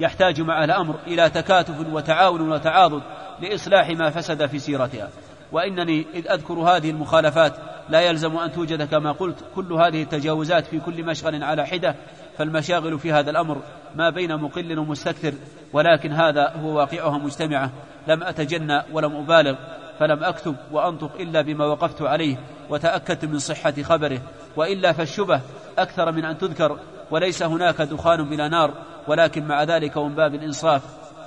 C: يحتاج مع الأمر إلى تكاتف وتعاون وتعاضد لإصلاح ما فسد في سيرتها. وإنني إذ أذكر هذه المخالفات لا يلزم أن توجد كما قلت كل هذه التجاوزات في كل مشغل على حدة فالمشاغل في هذا الأمر ما بين مقل ومستكثر ولكن هذا هو واقعها مجتمعة. لم أتجنى ولم أبالغ فلم أكتب وأنطق إلا بما وقفت عليه وتأكدت من صحة خبره. وإلا فالشبه أكثر من أن تذكر وليس هناك دخان بلا نار ولكن مع ذلك ومن باب الإنصاف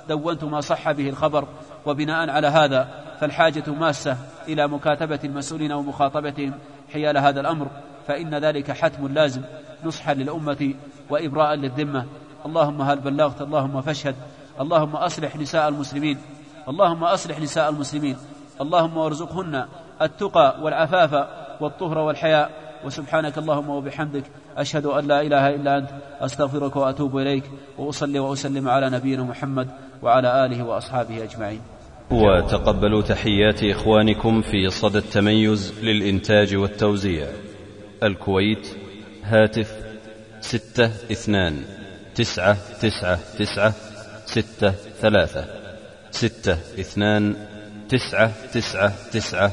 C: دونت ما صح به الخبر. وبناء على هذا فالحاجة ماسة إلى مكاتبة المسؤولين ومخاطبتهم حيال هذا الأمر فإن ذلك حتم لازم نصحا للأمة وإبراء للذمة. اللهم هل بلغت اللهم فاشهد اللهم أصلح نساء المسلمين اللهم أصلح نساء المسلمين اللهم وارزقهن التقى والعفاف والطهر والحياء وسبحانك اللهم وبحمدك أشهد أن لا إله إلا أنت أستغفرك وأتوب إليك وأصلي وأسلم على نبينا محمد وعلى آله وأصحابه أجمعين.
A: وتقبلوا تحيات إخوانكم في صدى التميز للإنتاج والتوزيع. الكويت هاتف ستة اثنان تسعة تسعة تسعة ستة ثلاثة. ستة اثنان تسعة تسعة تسعة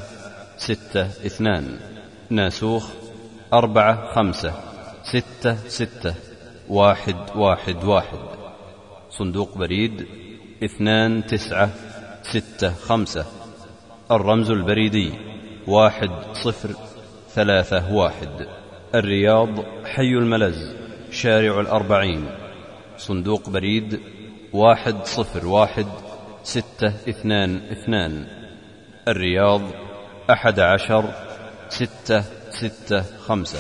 A: ستة اثنان. ناسوخ أربعة خمسة. ستة ستة واحد واحد واحد. صندوق بريد اثنان تسعة ستة خمسة. الرمز البريدي واحد صفر ثلاثة واحد. الرياض حي الملز شارع الأربعين. صندوق بريد واحد صفر واحد ستة اثنان اثنان. الرياض أحد عشر ستة ستة خمسة.